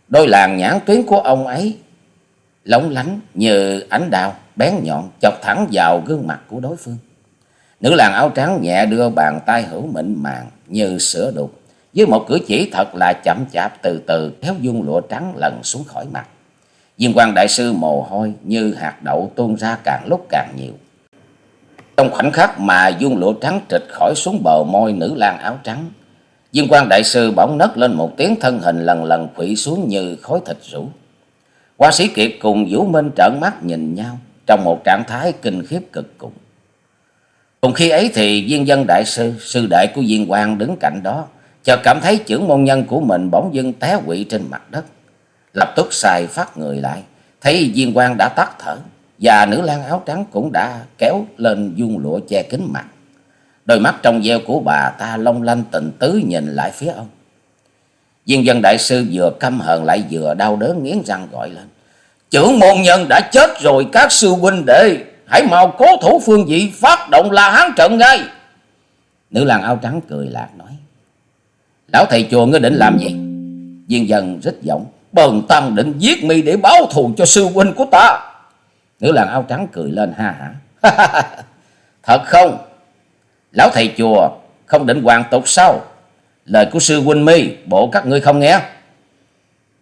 Đôi làng nhãn tuyến của ông ấy lóng lánh như ánh đào bén nhọn chọc thẳng vào gương mặt của đối phương. Nữ làng áo trắng nhẹ đưa bàn tay hữu mịn màng như sữa đục, với một cử chỉ thật là chậm chạp từ từ kéo dung lụa trắng lần xuống khỏi mặt. Viên quan đại sư mồ hôi như hạt đậu tuôn ra càng lúc càng nhiều. Trong khoảnh khắc mà dung lụa trắng trịch khỏi xuống bờ môi nữ lang áo trắng, viên quan đại sư bỗng nấc lên một tiếng thân hình lần lần khuỵu xuống như khối thịt rũ. Hoa sĩ Kiệt cùng Vũ Minh trợn mắt nhìn nhau trong một trạng thái kinh khiếp cực cùng. Cùng khi ấy thì viên dân đại sư, sư đệ của viên quan đứng cạnh đó, chợt cảm thấy trưởng môn nhân của mình bỗng dưng té quỵ trên mặt đất. Lập tức xài phát người lại, thấy viên quan đã tắt thở, và nữ lang áo trắng cũng đã kéo lên dung lụa che kín mặt. Đôi mắt trong veo của bà ta long lanh tình tứ nhìn lại phía ông. Viên dân đại sư vừa căm hờn lại vừa đau đớn nghiến răng gọi lên. Trưởng môn nhân đã chết rồi các sư huynh đệ. Hãy mau cố thủ phương vị phát động la hán trận ngay. Nữ lang áo trắng cười lạc nói. Lão thầy chùa ngươi định làm gì? Viên dần rít giọng. Bần tăng định giết mi để báo thù cho sư huynh của ta. Nữ làng áo trắng cười lên ha hả. Thật không? Lão thầy chùa không định hoàn tục sao? Lời của sư huynh mi, bộ các ngươi không nghe.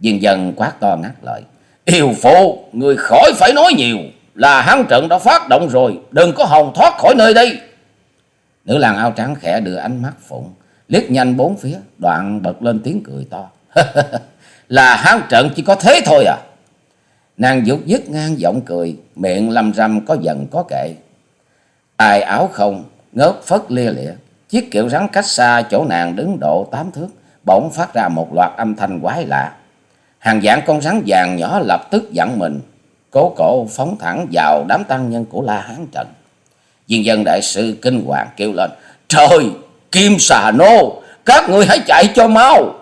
Viên dần quát to ngắt lời. Yêu phụ, người khỏi phải nói nhiều. Là hán trận đã phát động rồi, đừng có hòng thoát khỏi nơi đây. Nữ làng áo trắng khẽ đưa ánh mắt phụng, liếc nhanh bốn phía, đoạn bật lên tiếng cười to. là hán trận chỉ có thế thôi à. Nàng dục dứt ngang giọng cười, miệng lầm rầm có dần có kệ. Tài áo không, ngớp phất lia lịa, chiếc kiệu rắn cách xa chỗ nàng đứng độ tám thước, bỗng phát ra một loạt âm thanh quái lạ. Hàng dạng con rắn vàng nhỏ lập tức dặn mình, cố cổ phóng thẳng vào đám tăng nhân của La Hán Trận. viên dân đại sư kinh hoàng kêu lên, Trời, kim xà nô, các người hãy chạy cho mau.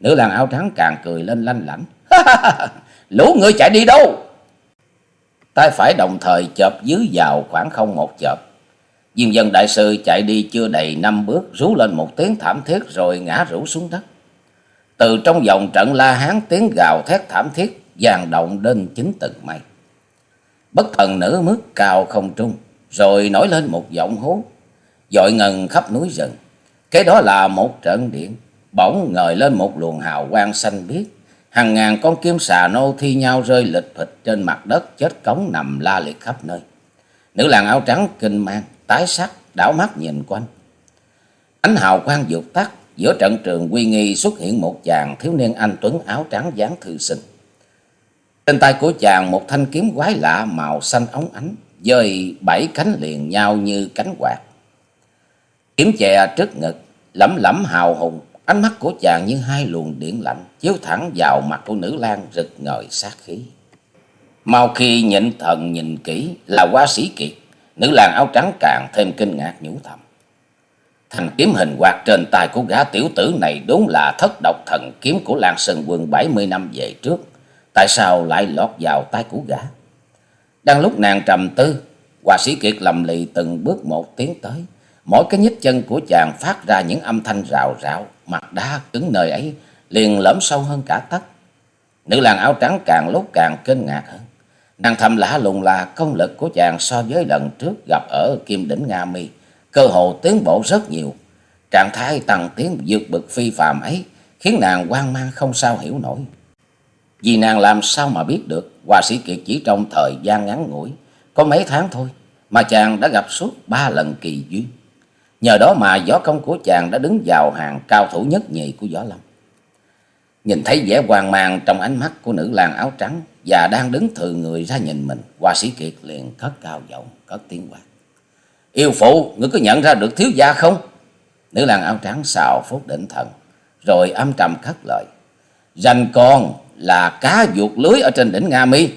Nữ làng áo trắng càng cười lên lanh lảnh. Lũ người chạy đi đâu? Tay phải đồng thời chợp dưới vào khoảng không một chợp. Diêm dân đại sư chạy đi chưa đầy năm bước, rú lên một tiếng thảm thiết rồi ngã rũ xuống đất. Từ trong vòng trận la hán tiếng gào thét thảm thiết, vang động đến chính từng mây. Bất thần nữ mức cao không trung, rồi nổi lên một giọng hú, dội ngần khắp núi rừng. Cái đó là một trận điện, bỗng ngời lên một luồng hào quang xanh biếc. Hàng ngàn con kim xà nô thi nhau rơi lịch phịch trên mặt đất chết cống nằm la liệt khắp nơi. Nữ làng áo trắng kinh mang, tái sắc, đảo mắt nhìn quanh. Ánh hào quang vụt tắt, giữa trận trường quy nghi xuất hiện một chàng thiếu niên anh tuấn áo trắng dáng thư sinh. Trên tay của chàng một thanh kiếm quái lạ màu xanh óng ánh, dời bảy cánh liền nhau như cánh quạt. Kiếm chè trước ngực, lẩm lẩm hào hùng, ánh mắt của chàng như hai luồng điện lạnh chiếu thẳng vào mặt của nữ lang rực ngời sát khí. Mau khi nhịn thần nhìn kỹ là quá sĩ kiệt, nữ lang áo trắng càng thêm kinh ngạc nhủ thầm. Thành kiếm hình quạt trên tay của gã tiểu tử này đúng là thất độc thần kiếm của Lan Sơn Quân bảy mươi năm về trước. Tại sao lại lọt vào tay của gã? Đang lúc nàng trầm tư, Hòa sĩ Kiệt lầm lì từng bước một tiến tới. Mỗi cái nhích chân của chàng phát ra những âm thanh rào rạo, mặt đá cứng nơi ấy, liền lõm sâu hơn cả tấc. Nữ làng áo trắng càng lúc càng kinh ngạc hơn. Nàng thầm lạ lùng là công lực của chàng so với lần trước gặp ở Kim Đỉnh Nga Mi, cơ hồ tiến bộ rất nhiều. Trạng thái tăng tiến vượt bực phi phàm ấy khiến nàng hoang mang không sao hiểu nổi. Vì nàng làm sao mà biết được Hòa sĩ Kiệt chỉ trong thời gian ngắn ngủi, có mấy tháng thôi, mà chàng đã gặp suốt ba lần kỳ duyên. Nhờ đó mà võ công của chàng đã đứng vào hàng cao thủ nhất nhì của võ lâm. Nhìn thấy vẻ hoang mang trong ánh mắt của nữ lang áo trắng và đang đứng thừa người ra nhìn mình, hoa sĩ Kiệt liền cất cao giọng, cất tiếng quát. Yêu phụ, ngươi có nhận ra được thiếu gia không? Nữ lang áo trắng xào phút định thần, rồi âm trầm cất lời. Rành con là cá vuột lưới ở trên đỉnh Nga Mi.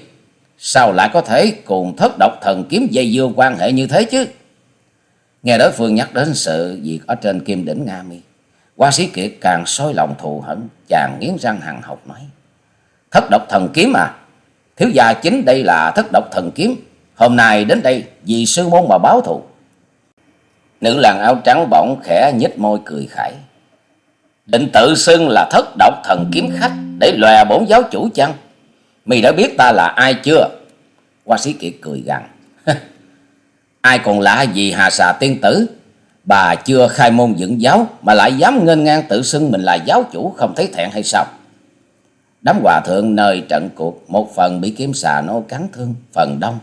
Sao lại có thể cùng thất độc thần kiếm dây dưa quan hệ như thế chứ? Nghe đối phương nhắc đến sự việc ở trên kim đỉnh Nga Mi. Hoa sĩ kiệt càng sôi lòng thù hận, chàng nghiến răng hằng học nói. Thất độc thần kiếm à? Thiếu gia chính đây là thất độc thần kiếm. Hôm nay đến đây vì sư môn mà báo thù. Nữ làng áo trắng bỗng khẽ nhếch môi cười khải. Định tự xưng là thất độc thần kiếm khách để lòe bổn giáo chủ chăng? Mày đã biết ta là ai chưa? Hoa sĩ kiệt cười gằn. ai còn lạ gì hà xà tiên tử? Bà chưa khai môn dựng giáo mà lại dám nghênh ngang tự xưng mình là giáo chủ không thấy thẹn hay sao? Đám hòa thượng nơi trận cuộc một phần bị kiếm xà nô cắn thương, phần đông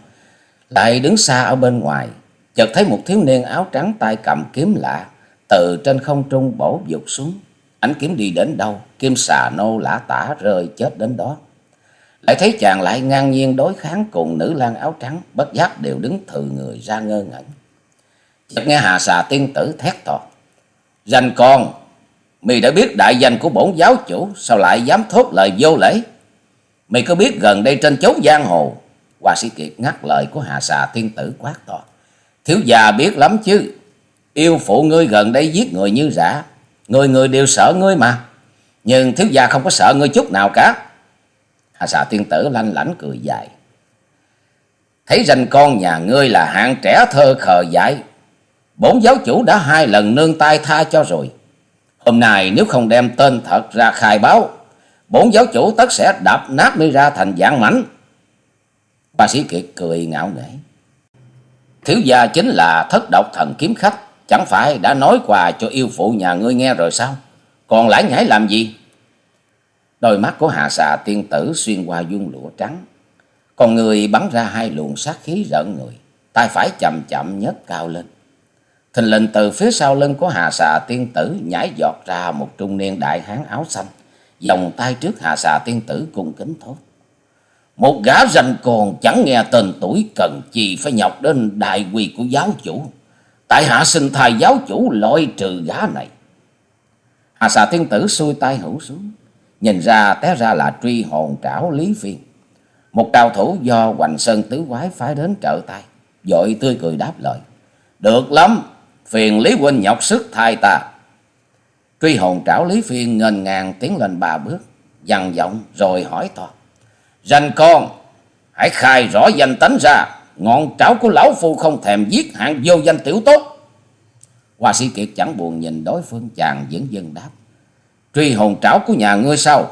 lại đứng xa ở bên ngoài, chợt thấy một thiếu niên áo trắng tay cầm kiếm lạ từ trên không trung bổ dục xuống. Ánh kiếm đi đến đâu, kim xà nô lã tả rơi chết đến đó. Lại thấy chàng lại ngang nhiên đối kháng cùng nữ lang áo trắng, bất giác đều đứng thừ người ra ngơ ngẩn. Chợt nghe hà xà tiên tử thét to. Danh con, mày đã biết đại danh của bổn giáo chủ, sao lại dám thốt lời vô lễ? Mày có biết gần đây trên chốn giang hồ, Hoa sĩ Kiệt ngắt lời của hà xà tiên tử quát to. Thiếu già biết lắm chứ, yêu phụ ngươi gần đây giết người như rã, Người người đều sợ ngươi mà. Nhưng thiếu gia không có sợ ngươi chút nào cả. Hà xà tiên tử lanh lảnh cười dài. Thấy danh con nhà ngươi là hạng trẻ thơ khờ dại. Bốn giáo chủ đã hai lần nương tay tha cho rồi. Hôm nay nếu không đem tên thật ra khai báo. Bốn giáo chủ tất sẽ đập nát mi ra thành dạng mảnh. bà sĩ Kiệt cười ngạo nghễ. Thiếu gia chính là thất độc thần kiếm khách, Chẳng phải đã nói quà cho yêu phụ nhà ngươi nghe rồi sao? Còn lãi nhãi làm gì? Đôi mắt của Hà xà tiên tử xuyên qua dung lụa trắng. Còn người bắn ra hai luồng sát khí rợn người. tay phải chậm chậm nhấc cao lên. Thình lình từ phía sau lưng của Hà xà tiên tử nhảy giọt ra một trung niên đại hán áo xanh. vòng tay trước Hà xà tiên tử cung kính thốt. Một gã rành còn chẳng nghe tên tuổi cần chi phải nhọc đến đại quy của giáo chủ. Tại hạ xin thay giáo chủ loại trừ gã này. Hà xà tiên tử xuôi tay hữu xuống. Nhìn ra té ra là truy hồn trảo Lý Phiên. Một cao thủ do Hoành Sơn Tứ Quái phái đến trợ tay. Dội tươi cười đáp lời. Được lắm, phiền Lý Huynh nhọc sức thay ta. Truy hồn trảo Lý Phiên ngần ngàn tiến lên ba bước. dằn giọng rồi hỏi to. Rành con, hãy khai rõ danh tánh ra. Ngọn trảo của lão phu không thèm giết hạng vô danh tiểu tốt. Hoa sĩ Kiệt chẳng buồn nhìn đối phương chàng vẫn dân đáp. Truy hồn trảo của nhà ngươi sao?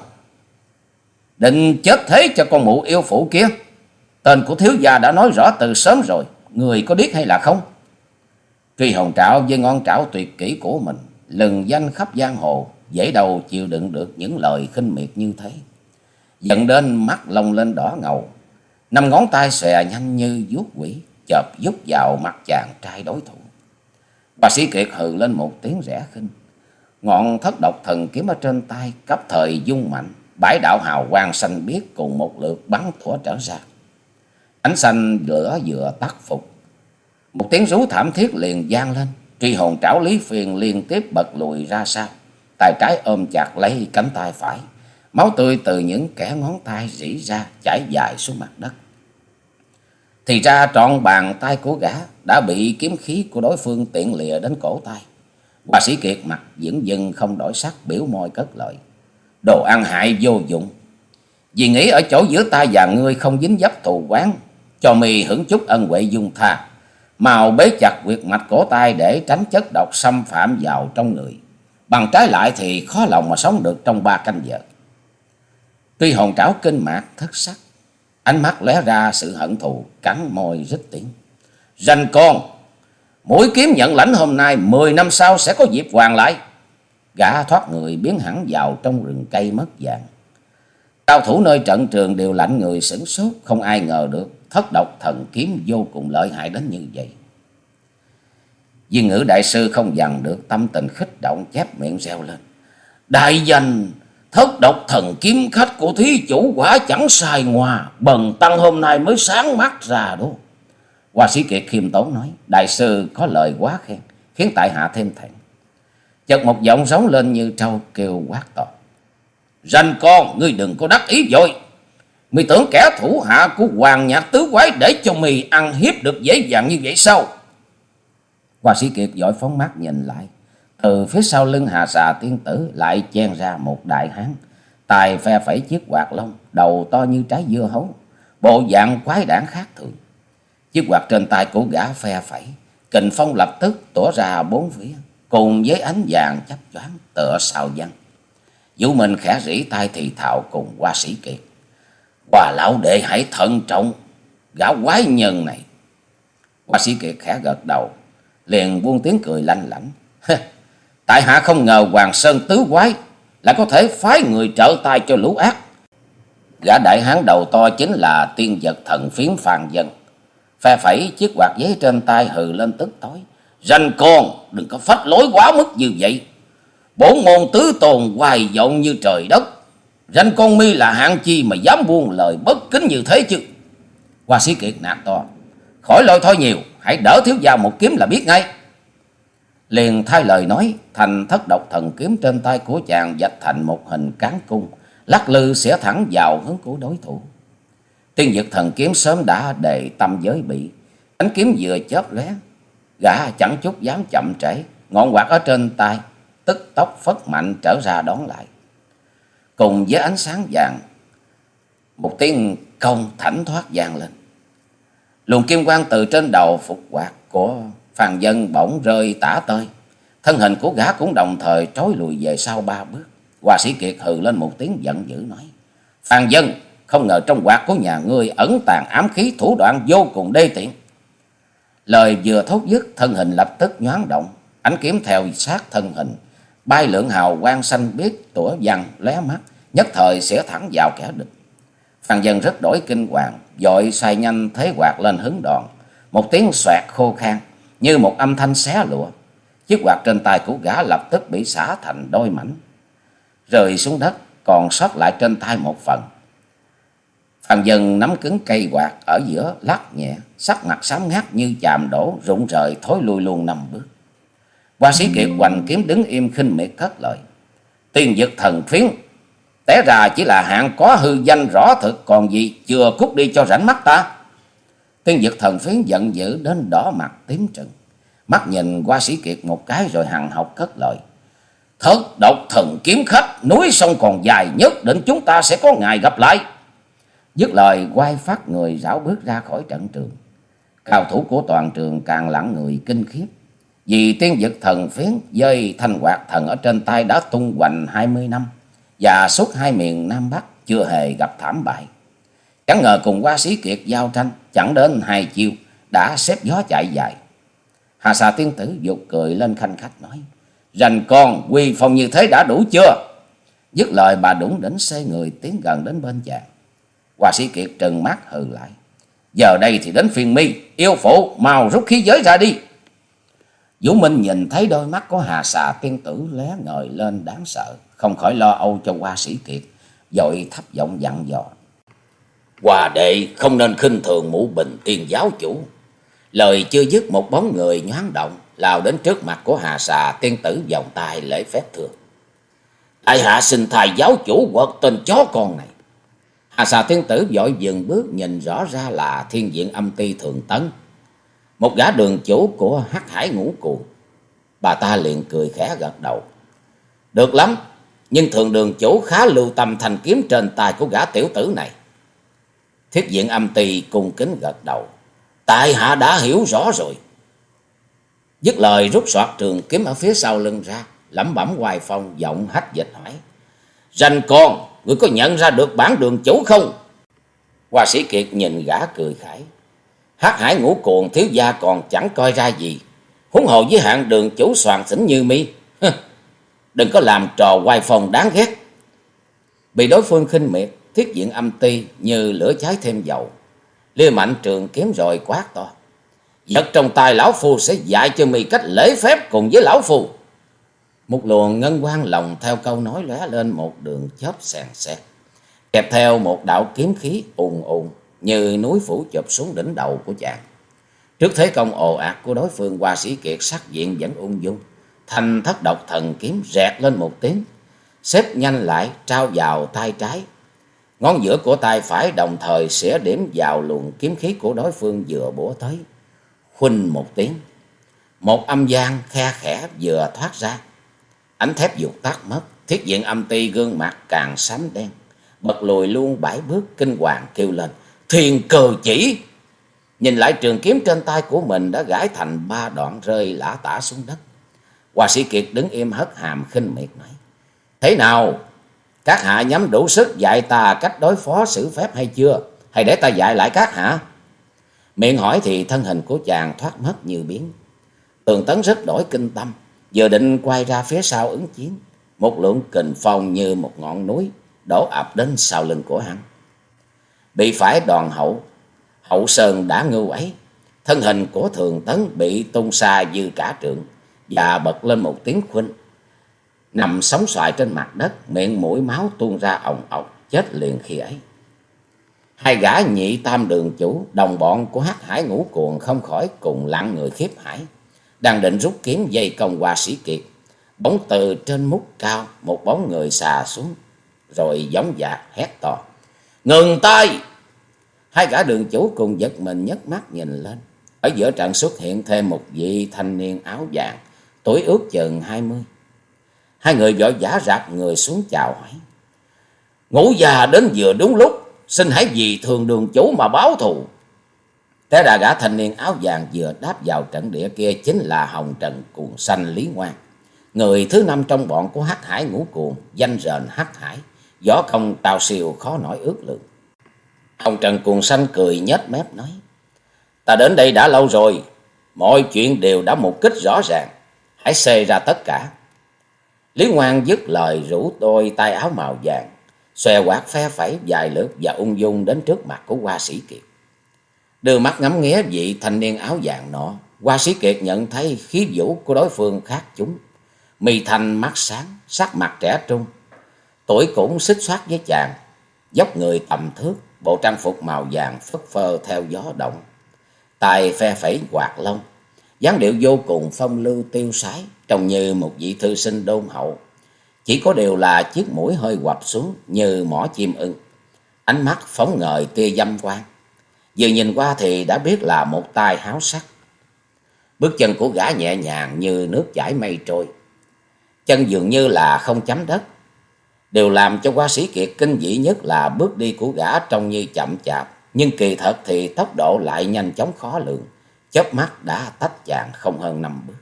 Định chết thế cho con mụ yêu phụ kia. Tên của thiếu gia đã nói rõ từ sớm rồi. Người có biết hay là không? Truy hồn trảo với ngón trảo tuyệt kỹ của mình. Lừng danh khắp giang hồ. Dễ đầu chịu đựng được những lời khinh miệt như thế. Dẫn đến mắt lông lên đỏ ngầu. Năm ngón tay xòe nhanh như vuốt quỷ. Chợp giúp vào mặt chàng trai đối thủ. Bà sĩ Kiệt hừ lên một tiếng rẻ khinh. Ngọn thất độc thần kiếm ở trên tay cấp thời dung mạnh. Bãi đạo hào quang xanh biếc cùng một lượt bắn thủa trở ra. Ánh xanh lửa vừa tắt phục. Một tiếng rú thảm thiết liền vang lên. Tri hồn trảo Lý Phiền liên tiếp bật lùi ra sau. Tay trái ôm chặt lấy cánh tay phải. Máu tươi từ những kẻ ngón tay rỉ ra chảy dài xuống mặt đất. Thì ra trọn bàn tay của gã đã bị kiếm khí của đối phương tiện lìa đến cổ tay bà sĩ Kiệt mặt vẫn dưng không đổi sắc biểu môi cất lời. Đồ ăn hại vô dụng. Vì nghĩ ở chỗ giữa ta và ngươi không dính dấp thù quán. Cho mì hưởng chút ân huệ dung tha. Màu bế chặt quyệt mạch cổ tay để tránh chất độc xâm phạm vào trong người. Bằng trái lại thì khó lòng mà sống được trong ba canh giờ. Tuy hồn trảo kinh mạc thất sắc. Ánh mắt lóe ra sự hận thù, cắn môi rít tiếng. Ranh con, Mũi kiếm nhận lãnh hôm nay, mười năm sau sẽ có dịp hoàn lại. Gã thoát người biến hẳn vào trong rừng cây mất dạng. Cao thủ nơi trận trường đều lạnh người sửng sốt, không ai ngờ được thất độc thần kiếm vô cùng lợi hại đến như vậy. Viên ngữ đại sư không dằn được tâm tình khích động chép miệng reo lên. Đại danh thất độc thần kiếm khách của thí chủ quả chẳng sai ngoa, bần tăng hôm nay mới sáng mắt ra đó. Hoa sĩ Kiệt khiêm tốn nói, đại sư có lời quá khen, khiến tại hạ thêm thẹn. Chợt một giọng giống lên như trâu kêu quát to. Ranh con, ngươi đừng có đắc ý vội. mì tưởng kẻ thủ hạ của hoàng nhạc tứ quái để cho mì ăn hiếp được dễ dàng như vậy sao? Hoa sĩ Kiệt giỏi phóng mắt nhìn lại. Từ phía sau lưng hà xà tiên tử lại chen ra một đại hán. Tài phe phẩy chiếc quạt lông, đầu to như trái dưa hấu. Bộ dạng quái đản khác thường. Chiếc quạt trên tay của gã phe phẩy, kình phong lập tức tỏ ra bốn phía, cùng với ánh vàng chấp choáng tựa sao văn. Vũ Minh khẽ rỉ tay thì thào cùng qua sĩ kiệt. Hòa lão đệ hãy thận trọng, gã quái nhân này. Qua sĩ kiệt khẽ gật đầu, liền buông tiếng cười lanh lảnh. Tại hạ không ngờ Hoàng Sơn tứ quái lại có thể phái người trợ tay cho lũ ác. Gã đại hán đầu to chính là tiên vật thần phiến phàn dân. Phe phẩy chiếc quạt giấy trên tay hừ lên tức tối. Ranh con, đừng có phách lối quá mức như vậy. Bốn môn tứ tồn hoài vọng như trời đất. Ranh con mi là hạng chi mà dám buông lời bất kính như thế chứ. Hoa sĩ kiệt nạt to. Khỏi lôi thôi nhiều, hãy đỡ thiếu gia một kiếm là biết ngay. Liền thay lời nói, thành thất độc thần kiếm trên tay của chàng dạch thành một hình cán cung, lắc lư xẻ thẳng vào hướng của đối thủ. Tiên dực thần kiếm sớm đã đề tâm giới bị. Ánh kiếm vừa chớp lóe, gã chẳng chút dám chậm trễ, ngọn quạt ở trên tay, tức tốc phất mạnh trở ra đón lại. Cùng với ánh sáng vàng, một tiếng công thảnh thoát vang lên. Luồng kim quang từ trên đầu phục quạt của phàn dân bỗng rơi tả tơi. Thân hình của gã cũng đồng thời trói lùi về sau ba bước. Hòa sĩ Kiệt hừ lên một tiếng giận dữ nói. Phàn dân, không ngờ trong quạt của nhà ngươi ẩn tàng ám khí thủ đoạn vô cùng đê tiện. Lời vừa thốt dứt, thân hình lập tức nhoáng động, ánh kiếm theo sát thân hình, bay lượng hào quang xanh biếc tủa văng lóe mắt, nhất thời sẽ thẳng vào kẻ địch. Phan dân rất đổi kinh hoàng, dội xoay nhanh thế quạt lên hứng đòn, một tiếng xoẹt khô khan như một âm thanh xé lụa. Chiếc quạt trên tay của gã lập tức bị xả thành đôi mảnh, rơi xuống đất, còn sót lại trên tay một phần. Thằng dân nắm cứng cây quạt ở giữa lắc nhẹ, sắc mặt xám ngắt như chàm đổ, rụng rời thối lui luôn năm bước. Hoa sĩ kiệt hoành kiếm đứng im khinh miệt cất lời. Tiên dực thần phiến, té ra chỉ là hạng có hư danh rõ thực, còn gì chưa cút đi cho rảnh mắt ta. Tiên dực thần phiến giận dữ đến đỏ mặt tím trừng. Mắt nhìn qua sĩ kiệt một cái rồi hằng học cất lời. Thất độc thần kiếm khách, núi sông còn dài nhất định chúng ta sẽ có ngày gặp lại. Dứt lời, quay phát người rảo bước ra khỏi trận trường. Cao thủ của toàn trường càng lặng người kinh khiếp. Vì tiên vực thần phiến, dây thanh quạt thần ở trên tay đã tung hoành hai mươi năm. Và suốt hai miền Nam Bắc chưa hề gặp thảm bại. Chẳng ngờ cùng qua sĩ kiệt giao tranh, chẳng đến hai chiêu, đã xếp gió chạy dài. Hà xà tiên tử dục cười lên khanh khách nói. Rành con, quy phong như thế đã đủ chưa? Dứt lời, bà đủng đỉnh xê người tiến gần đến bên chàng. Hòa sĩ kiệt trừng mắt hừ lại. Giờ đây thì đến phiên mi, yêu phụ, mau rút khí giới ra đi. Vũ Minh nhìn thấy đôi mắt của Hà xà tiên tử lé ngời lên đáng sợ, không khỏi lo âu cho hoa sĩ kiệt, dội thấp giọng dặn dò. Hòa đệ không nên khinh thường mũ bình tiên giáo chủ. Lời chưa dứt một bóng người nhoáng động, lao đến trước mặt của Hà xà tiên tử vòng tay lễ phép thường. Đại hạ xin thầy giáo chủ quật tên chó con này. Hà xà thiên tử vội dừng bước nhìn rõ ra là thiên diện âm ti thường tấn. Một gã đường chủ của hắc hải ngũ cuồng. Bà ta liền cười khẽ gật đầu. Được lắm, nhưng thường đường chủ khá lưu tâm thành kiếm trên tay của gã tiểu tử này. Thiết diện âm ti cung kính gật đầu. Tại hạ đã hiểu rõ rồi. Dứt lời rút soạt trường kiếm ở phía sau lưng ra, lẩm bẩm hoài phong giọng hách dịch hỏi. Rành con, ngươi có nhận ra được bản đường chủ không? Hoa sĩ Kiệt nhìn gã cười khải. Hát hải ngũ cuồng thiếu gia còn chẳng coi ra gì. Huống hồ với hạng đường chủ soàn xỉn như mi. Đừng có làm trò quay phòng đáng ghét. Bị đối phương khinh miệt, thiết diện âm ti như lửa cháy thêm dầu. Lê mạnh trường kiếm rồi quát to. Giật trong tay lão phu sẽ dạy cho mi cách lễ phép cùng với lão phu. Một luồng ngân quang lòng theo câu nói lóe lên một đường chớp sàn sẹt. Kẹp theo một đạo kiếm khí ùn ùn như núi phủ chụp xuống đỉnh đầu của chàng. Trước thế công ồ ạt của đối phương, hoa sĩ kiệt sắc diện vẫn ung dung. Thành thất độc thần kiếm rẹt lên một tiếng. Xếp nhanh lại, trao vào tay trái. Ngón giữa của tay phải đồng thời xỉa điểm vào luồng kiếm khí của đối phương vừa bổ tới. Khuynh một tiếng. Một âm gian khe khẽ vừa thoát ra. Ánh thép dục tắt mất. Thiết diện âm ti gương mặt càng xám đen. Bật lùi luôn bảy bước, kinh hoàng kêu lên. Thiền cờ chỉ. Nhìn lại trường kiếm trên tay của mình đã gãi thành ba đoạn rơi lã tả xuống đất. Hòa sĩ Kiệt đứng im hất hàm khinh miệt nói. Thế nào? Các hạ nhắm đủ sức dạy ta cách đối phó xử phép hay chưa? Hay để ta dạy lại các hạ? Miệng hỏi thì thân hình của chàng thoát mất như biến. Tường tấn rất đổi kinh tâm. Vừa định quay ra phía sau ứng chiến. Một lượng kình phong như một ngọn núi đổ ập đến sau lưng của hắn. Bị phải đoàn hậu, hậu sơn đã ngưu ấy. Thân hình của thường tấn bị tung xa dư cả trượng và bật lên một tiếng khuynh. Nằm sóng xoài trên mặt đất, miệng mũi máu tuôn ra ồng ọc, chết liền khi ấy. Hai gã nhị tam đường chủ, đồng bọn của hắc hải ngũ cuồng không khỏi cùng lặng người khiếp hải. Đang định rút kiếm dây công qua sĩ kiệt. Bóng từ trên mút cao, một bóng người xà xuống, rồi giống dạ hét to. Ngừng tay! Hai gã đường chủ cùng giật mình nhấc mắt nhìn lên. Ở giữa trận xuất hiện thêm một vị thanh niên áo vàng, tuổi ước chừng hai mươi. Hai người vội vã rạp người xuống chào hỏi. Ngũ già đến vừa đúng lúc, xin hãy vì thường đường chủ mà báo thù. Thế ra gã thanh niên áo vàng vừa đáp vào trận địa kia chính là Hồng Trần Cuồng Xanh Lý Ngoan. Người thứ năm trong bọn của Hắc Hải ngũ cuồng, danh rền Hắc Hải, võ công tào siêu khó nổi ước lượng. Hồng Trần Cuồng Xanh cười nhếch mép nói, Ta đến đây đã lâu rồi, mọi chuyện đều đã một kích rõ ràng. hãy xê ra tất cả. Lý Ngoan dứt lời rủ tôi tay áo màu vàng, xòe quạt phe phẩy dài lượt và ung dung đến trước mặt của hoa sĩ Kiệt. Đưa mắt ngắm nghía vị thanh niên áo vàng nọ, hoa sĩ Kiệt nhận thấy khí vũ của đối phương khác chúng. mì thanh mắt sáng, sắc mặt trẻ trung, tuổi cũng xích xoát với chàng, dốc người tầm thước, bộ trang phục màu vàng phất phơ theo gió động. Tài phe phẩy quạt lông, dáng điệu vô cùng phong lưu tiêu sái, trông như một vị thư sinh đôn hậu. Chỉ có điều là chiếc mũi hơi quặp xuống như mỏ chim ưng. Ánh mắt phóng ngời tia dâm quang. Vừa nhìn qua thì đã biết là một tay háo sắc. Bước chân của gã nhẹ nhàng như nước chảy mây trôi. Chân dường như là không chấm đất. Điều làm cho qua sĩ kiệt kinh dị nhất là bước đi của gã trông như chậm chạp. Nhưng kỳ thật thì tốc độ lại nhanh chóng khó lường. chớp mắt đã tách chàng không hơn năm bước.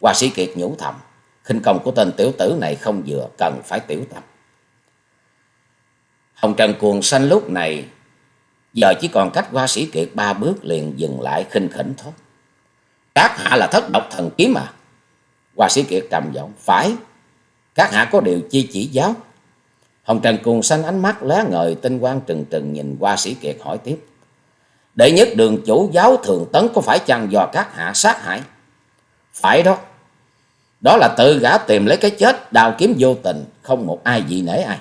Hoa sĩ kiệt nhủ thầm, khinh công của tên tiểu tử này không vừa, cần phải tiểu tập. Hồng Trần cuồng xanh lúc này, giờ chỉ còn cách qua sĩ kiệt ba bước liền dừng lại khinh khỉnh thốt. Các hạ là thất độc thần kiếm à? Hoa sĩ kiệt trầm giọng, phải, các hạ có điều chi chỉ giáo. Hồng Trần cuồng xanh ánh mắt lóe ngời tinh quang trừng trừng nhìn hoa sĩ kiệt hỏi tiếp. Đệ nhất đường chủ giáo thường tấn có phải chăng do các hạ sát hại? Phải đó. Đó là tự gã tìm lấy cái chết, đào kiếm vô tình, không một ai gì nể ai.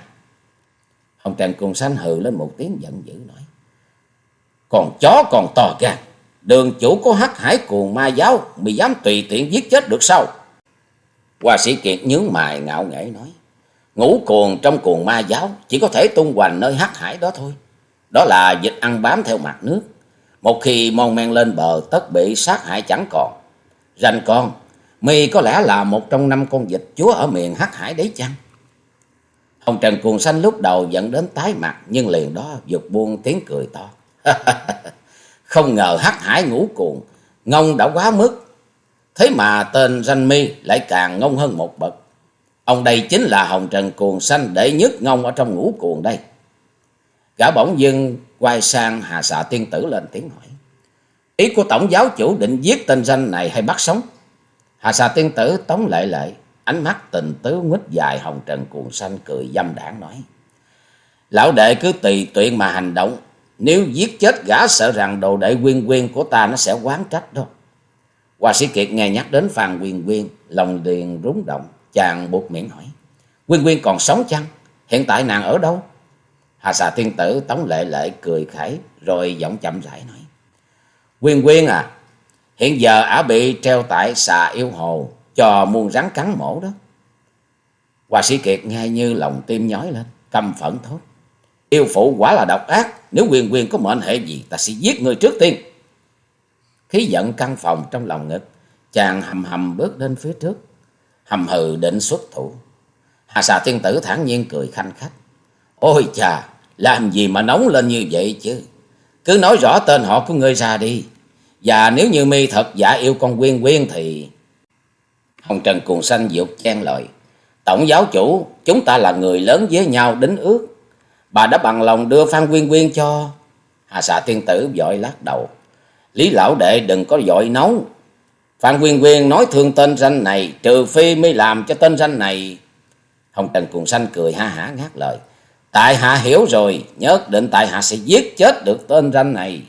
Hồng Trần cuồng xanh hừ lên một tiếng giận dữ nói. Còn chó còn to gan, đường chủ có hắc hải cuồng ma giáo, mày dám tùy tiện giết chết được sao? Hoa sĩ Kiệt nhướng mày ngạo nghễ nói. Ngũ cuồng trong cuồng ma giáo chỉ có thể tung hoành nơi hắc hải đó thôi. Đó là dịch ăn bám theo mặt nước. Một khi mon men lên bờ tất bị sát hại chẳng còn. Rành con, mi có lẽ là một trong năm con dịch chúa ở miền Hắc Hải đấy chăng? Hồng Trần Cuồng Xanh lúc đầu dẫn đến tái mặt, nhưng liền đó dục buông tiếng cười to. Không ngờ Hắc Hải ngũ cuồng, ngông đã quá mức. Thế mà tên danh mi lại càng ngông hơn một bậc. Ông đây chính là Hồng Trần Cuồng Xanh để nhất ngông ở trong ngũ cuồng đây. Gã bỗng dưng quay sang Hà Xạ Tiên Tử lên tiếng hỏi. Ý của tổng giáo chủ định giết tên danh này hay bắt sống? Hà xà tiên tử tống lệ lệ, ánh mắt tình tứ nguyết dài hồng trần cuồng xanh cười dâm đảng nói. Lão đệ cứ tùy tuyện mà hành động, nếu giết chết gã sợ rằng đồ đệ quyên quyên của ta nó sẽ quán trách đó. Hoa sĩ Kiệt nghe nhắc đến Phan Quyên Quyên, lòng điền rúng động, chàng buộc miệng hỏi. Quyên Quyên còn sống chăng? Hiện tại nàng ở đâu? Hà xà tiên tử tống lệ lệ cười khải, rồi giọng chậm rãi nói. Quyên Quyên à, hiện giờ ả bị treo tại xà yêu hồ cho muôn rắn cắn mổ đó. Hoa sĩ Kiệt nghe như lòng tim nhói lên, căm phẫn thốt. Yêu phụ quả là độc ác, nếu Quyên Quyên có mệnh hệ gì ta sẽ giết người trước tiên. Khí giận căn phòng trong lòng ngực, chàng hầm hầm bước lên phía trước, hầm hừ định xuất thủ. Hà xà tiên tử thản nhiên cười khanh khách. Ôi chà, làm gì mà nóng lên như vậy chứ? Cứ nói rõ tên họ của ngươi ra đi. Và nếu như mi thật giả yêu con Quyên Quyên thì... Hồng Trần Cuồng Xanh dục chen lời. Tổng giáo chủ, chúng ta là người lớn với nhau đính ước. Bà đã bằng lòng đưa Phan Quyên Quyên cho... Hà xà tiên tử vội lắc đầu. Lý lão đệ đừng có vội nấu. Phan Quyên Quyên nói thương tên danh này, trừ phi mới làm cho tên danh này. Hồng Trần Cuồng Xanh cười ha hả ngắt lời. Tại hạ hiểu rồi, nhất định tại hạ sẽ giết chết được tên danh này.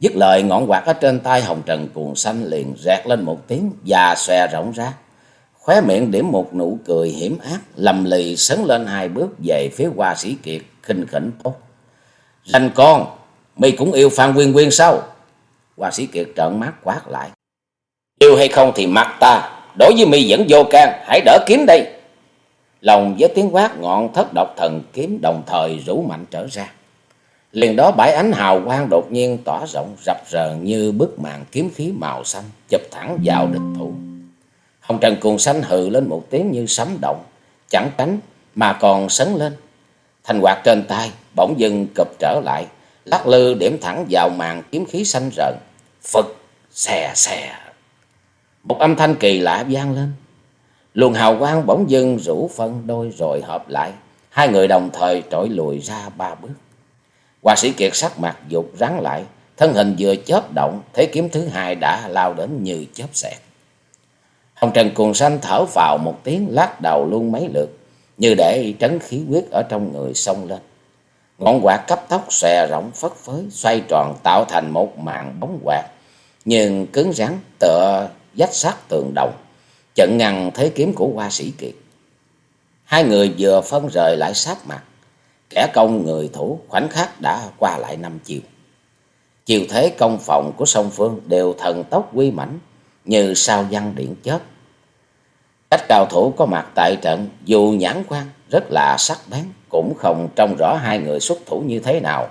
Dứt lời ngọn quạt ở trên tay Hồng Trần cuồng xanh liền rẹt lên một tiếng và xòe rộng ra. Khóe miệng điểm một nụ cười hiểm ác, lầm lì sấn lên hai bước về phía hoa sĩ kiệt, khinh khỉnh tốt. Ranh con, mi cũng yêu Phan Quyên Quyên sao? Hoa sĩ kiệt trợn mắt quát lại. Yêu hay không thì mặc ta, đối với mi vẫn vô can, hãy đỡ kiếm đây. Lòng với tiếng quát ngọn thất độc thần kiếm đồng thời rủ mạnh trở ra. Liền đó bãi ánh hào quang đột nhiên tỏa rộng rập rờn như bức màn kiếm khí màu xanh chụp thẳng vào địch thủ. Hồng Trần cuồng xanh hừ lên một tiếng như sấm động, chẳng tránh mà còn sấn lên. Thành quạt trên tay bỗng dưng cụp trở lại, lắc lư điểm thẳng vào màn kiếm khí xanh rợn. Phật, xè xè. Một âm thanh kỳ lạ vang lên. Luồng hào quang bỗng dưng rủ phân đôi rồi hợp lại. Hai người đồng thời trội lùi ra ba bước. Hòa sĩ Kiệt sắc mặt dục rắn lại, thân hình vừa chớp động, thế kiếm thứ hai đã lao đến như chớp xẹt. Hồng Trần cuồng sanh thở vào một tiếng lắc đầu luôn mấy lượt, như để trấn khí huyết ở trong người xông lên. Ngọn quạt cấp tóc xòe rộng phất phới, xoay tròn tạo thành một màn bóng quạt, nhưng cứng rắn tựa dách sát tường đồng, chận ngăn thế kiếm của hoa sĩ kiệt. Hai người vừa phân rời lại sát mặt, kẻ công người thủ khoảnh khắc đã qua lại năm chiều. Chiều thế công phòng của song phương đều thần tốc quy mãnh như sao văn điện chớp. Cách cao thủ có mặt tại trận dù nhãn quan rất là sắc bén cũng không trông rõ hai người xuất thủ như thế nào.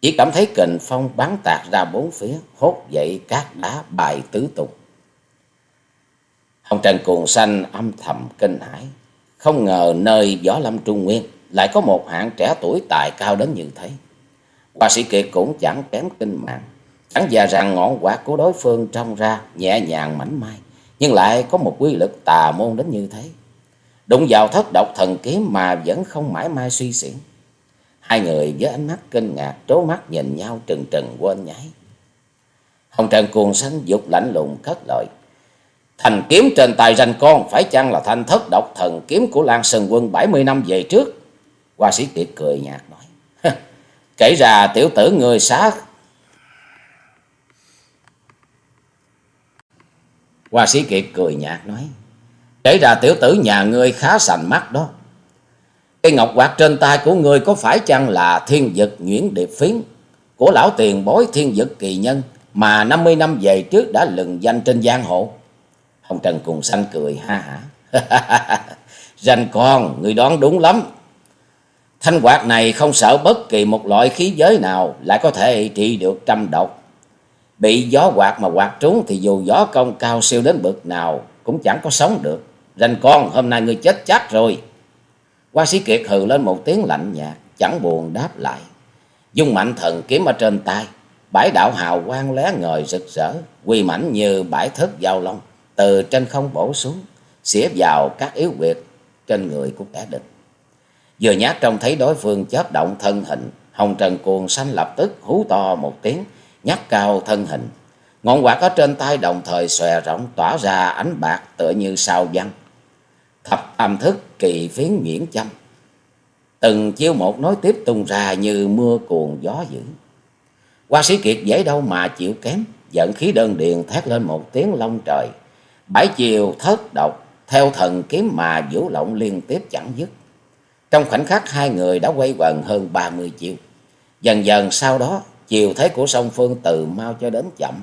Chỉ cảm thấy kình phong bắn tạc ra bốn phía, hốt dậy các đá bài tứ tung. Hồng Trần Cuồng Xanh âm thầm kinh hãi, không ngờ nơi võ lâm trung nguyên lại có một hạng trẻ tuổi tài cao đến như thế. Hoa sĩ Kiệt cũng chẳng kém kinh mạng. Hắn già rằng ngọn quạt của đối phương trông ra nhẹ nhàng mảnh mai. Nhưng lại có một quy lực tà môn đến như thế. Đụng vào thất độc thần kiếm mà vẫn không mãi mai suy xỉn. Hai người với ánh mắt kinh ngạc, trố mắt nhìn nhau trừng trừng quên nhái. Hồng Trần cuồng xanh dục lạnh lùng cất lời. Thành kiếm trên tay ranh con phải chăng là thanh thất độc thần kiếm của Lan Sơn quân 70 năm về trước? Hoa sĩ Kiệt cười nhạt nói. Kể ra tiểu tử người xá. Hoa sĩ Kiệt cười nhạt nói. Kể ra tiểu tử nhà ngươi khá sành mắt đó. Cây ngọc quạt trên tay của ngươi có phải chăng là thiên vực nhuyễn điệp phiến của lão tiền bối thiên vực kỳ nhân mà 50 năm về trước đã lừng danh trên giang hồ? Hồng Trần cùng xanh cười ha hả. Rành con, người đoán đúng lắm. Thanh quạt này không sợ bất kỳ một loại khí giới nào lại có thể trị được trăm độc. Bị gió quạt mà quạt trúng thì dù gió công cao siêu đến bực nào cũng chẳng có sống được. Rành con, hôm nay ngươi chết chắc rồi. Hoa sĩ Kiệt hừ lên một tiếng lạnh nhạt, chẳng buồn đáp lại. Dung mạnh thần kiếm ở trên tay, bãi đạo hào quang lé ngời rực rỡ, quy mảnh như bãi thất giao long, từ trên không bổ xuống, xỉa vào các yếu quyệt trên người của kẻ địch. Vừa nhát trông thấy đối phương chớp động thân hình, Hồng Trần cuồng xanh lập tức hú to một tiếng, nhắc cao thân hình. Ngọn quạt ở trên tay đồng thời xòe rộng tỏa ra ánh bạc tựa như sao văn. Thập âm thức kỳ phiến nhuyễn châm. Từng chiêu một nối tiếp tung ra như mưa cuồng gió dữ. Hoa sĩ kiệt dễ đâu mà chịu kém, giận khí đơn điền thét lên một tiếng long trời. Bãi chiều thất độc, theo thần kiếm mà vũ lộng liên tiếp chẳng dứt. Trong khoảnh khắc hai người đã quay quần hơn ba mươi chiêu. Dần dần sau đó, chiều thế của song phương từ mau cho đến chậm.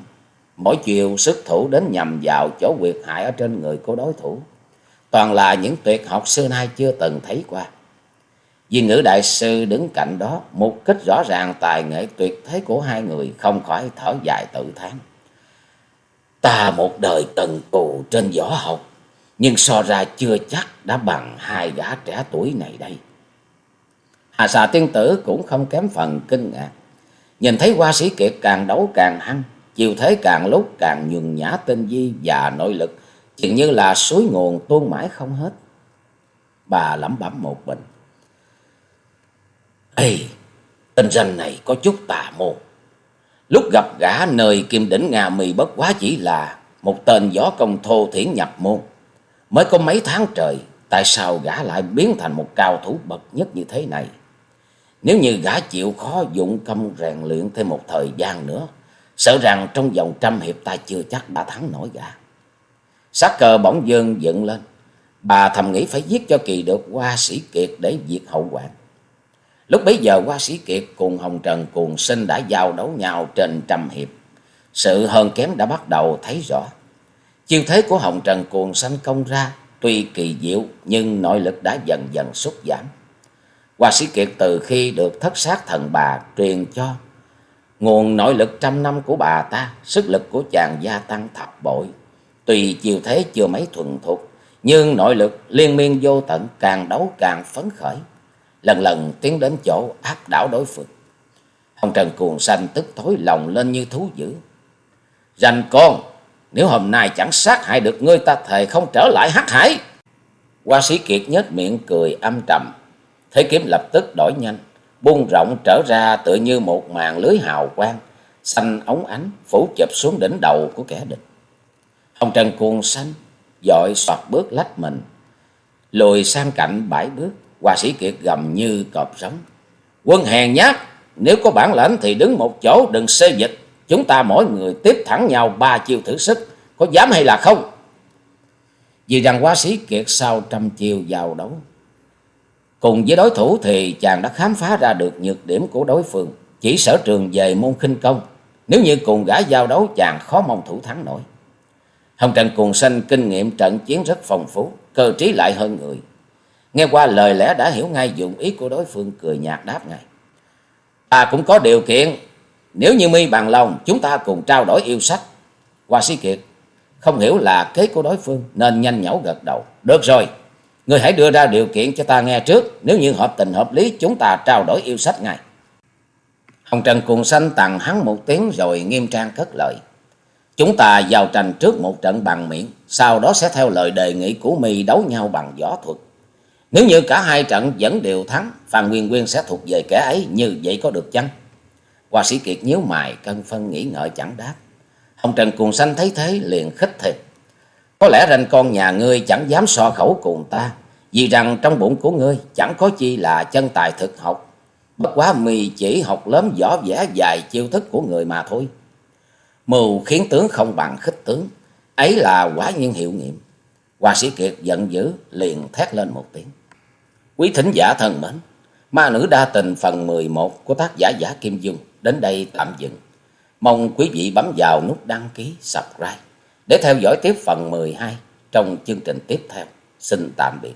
Mỗi chiều sức thủ đến nhằm vào chỗ quyệt hại ở trên người của đối thủ. Toàn là những tuyệt học xưa nay chưa từng thấy qua. vì ngữ đại sư đứng cạnh đó, mục kích rõ ràng tài nghệ tuyệt thế của hai người không khỏi thở dài tự thán. Ta một đời tần cù trên võ học, nhưng so ra chưa chắc đã bằng hai gã trẻ tuổi này đây. Hà xà tiên tử cũng không kém phần kinh ngạc. Nhìn thấy hoa sĩ kiệt càng đấu càng hăng, chiều thế càng lúc càng nhường nhã tinh di và nội lực, chừng như là suối nguồn tuôn mãi không hết. Bà lẩm bẩm một mình. Ê, tên danh này có chút tà môn. Lúc gặp gã nơi kim đỉnh Nga mì bất quá chỉ là một tên gió công thô thiển nhập môn. Mới có mấy tháng trời, tại sao gã lại biến thành một cao thủ bậc nhất như thế này? Nếu như gã chịu khó dụng công rèn luyện thêm một thời gian nữa, sợ rằng trong vòng trăm hiệp ta chưa chắc đã thắng nổi gã. sát cờ bỗng dưng dựng lên, bà thầm nghĩ phải giết cho kỳ được qua sĩ kiệt để diệt hậu quản. Lúc bấy giờ qua sĩ kiệt cùng Hồng Trần cuồng sinh đã giao đấu nhau trên trăm hiệp. Sự hơn kém đã bắt đầu thấy rõ. Chiêu thế của Hồng Trần cuồng sanh công ra tuy kỳ diệu nhưng nội lực đã dần dần sút giảm. Hoa sĩ Kiệt từ khi được thất sát thần bà truyền cho nguồn nội lực trăm năm của bà ta, sức lực của chàng gia tăng thập bội. Tùy chiều thế chưa mấy thuần thục, nhưng nội lực liên miên vô tận càng đấu càng phấn khởi. Lần lần tiến đến chỗ áp đảo đối phương. Hồng Trần cuồng xanh tức tối lòng lên như thú dữ. Rành con, nếu hôm nay chẳng sát hại được ngươi ta thề không trở lại hắc hải. Hoa sĩ Kiệt nhếch miệng cười âm trầm. Thế kiếm lập tức đổi nhanh, buông rộng trở ra tựa như một màn lưới hào quang, xanh ống ánh phủ chụp xuống đỉnh đầu của kẻ địch. Hồng Trần cuồng xanh, dội soạt bước lách mình, lùi sang cạnh bãi bước, hòa sĩ Kiệt gầm như cọp sống. Quân hèn nhát, nếu có bản lãnh thì đứng một chỗ đừng xê dịch, chúng ta mỗi người tiếp thẳng nhau ba chiêu thử sức, có dám hay là không? Vì rằng hoa sĩ Kiệt sau trăm chiêu vào đấu. Cùng với đối thủ thì chàng đã khám phá ra được nhược điểm của đối phương, chỉ sở trường về môn khinh công. Nếu như cùng gã giao đấu chàng khó mong thủ thắng nổi. Hồng Trần Cuồng Sanh kinh nghiệm trận chiến rất phong phú, cơ trí lại hơn người. Nghe qua lời lẽ đã hiểu ngay dụng ý của đối phương cười nhạt đáp ngay. Ta cũng có điều kiện, nếu như mi bằng lòng chúng ta cùng trao đổi yêu sách. Hoa sĩ Kiệt không hiểu là kế của đối phương nên nhanh nhẩu gật đầu. Được rồi, người hãy đưa ra điều kiện cho ta nghe trước, nếu như hợp tình hợp lý chúng ta trao đổi yêu sách ngay. Hồng Trần Cuồng Xanh tặng hắn một tiếng rồi nghiêm trang cất lời. Chúng ta vào tranh trước một trận bằng miệng, sau đó sẽ theo lời đề nghị của mi đấu nhau bằng võ thuật. Nếu như cả hai trận vẫn đều thắng, Phan Nguyên Nguyên sẽ thuộc về kẻ ấy, như vậy có được chăng? Hoa sĩ Kiệt nhíu mày, cân phân nghĩ ngợi chẳng đáp. Hồng Trần Cuồng Xanh thấy thế liền khích thêm. Có lẽ rằng con nhà ngươi chẳng dám so khẩu cùng ta, vì rằng trong bụng của ngươi chẳng có chi là chân tài thực học. Bất quá mì chỉ học lớn võ vẽ dài chiêu thức của người mà thôi. Mưu khiến tướng không bằng khích tướng, ấy là quả nhiên hiệu nghiệm. Hoa sĩ Kiệt giận dữ liền thét lên một tiếng. Quý thính giả thân mến, ma nữ đa tình phần 11 của tác giả giả Kim Dung đến đây tạm dừng. Mong quý vị bấm vào nút đăng ký, subscribe để theo dõi tiếp phần 12 trong chương trình tiếp theo. Xin tạm biệt.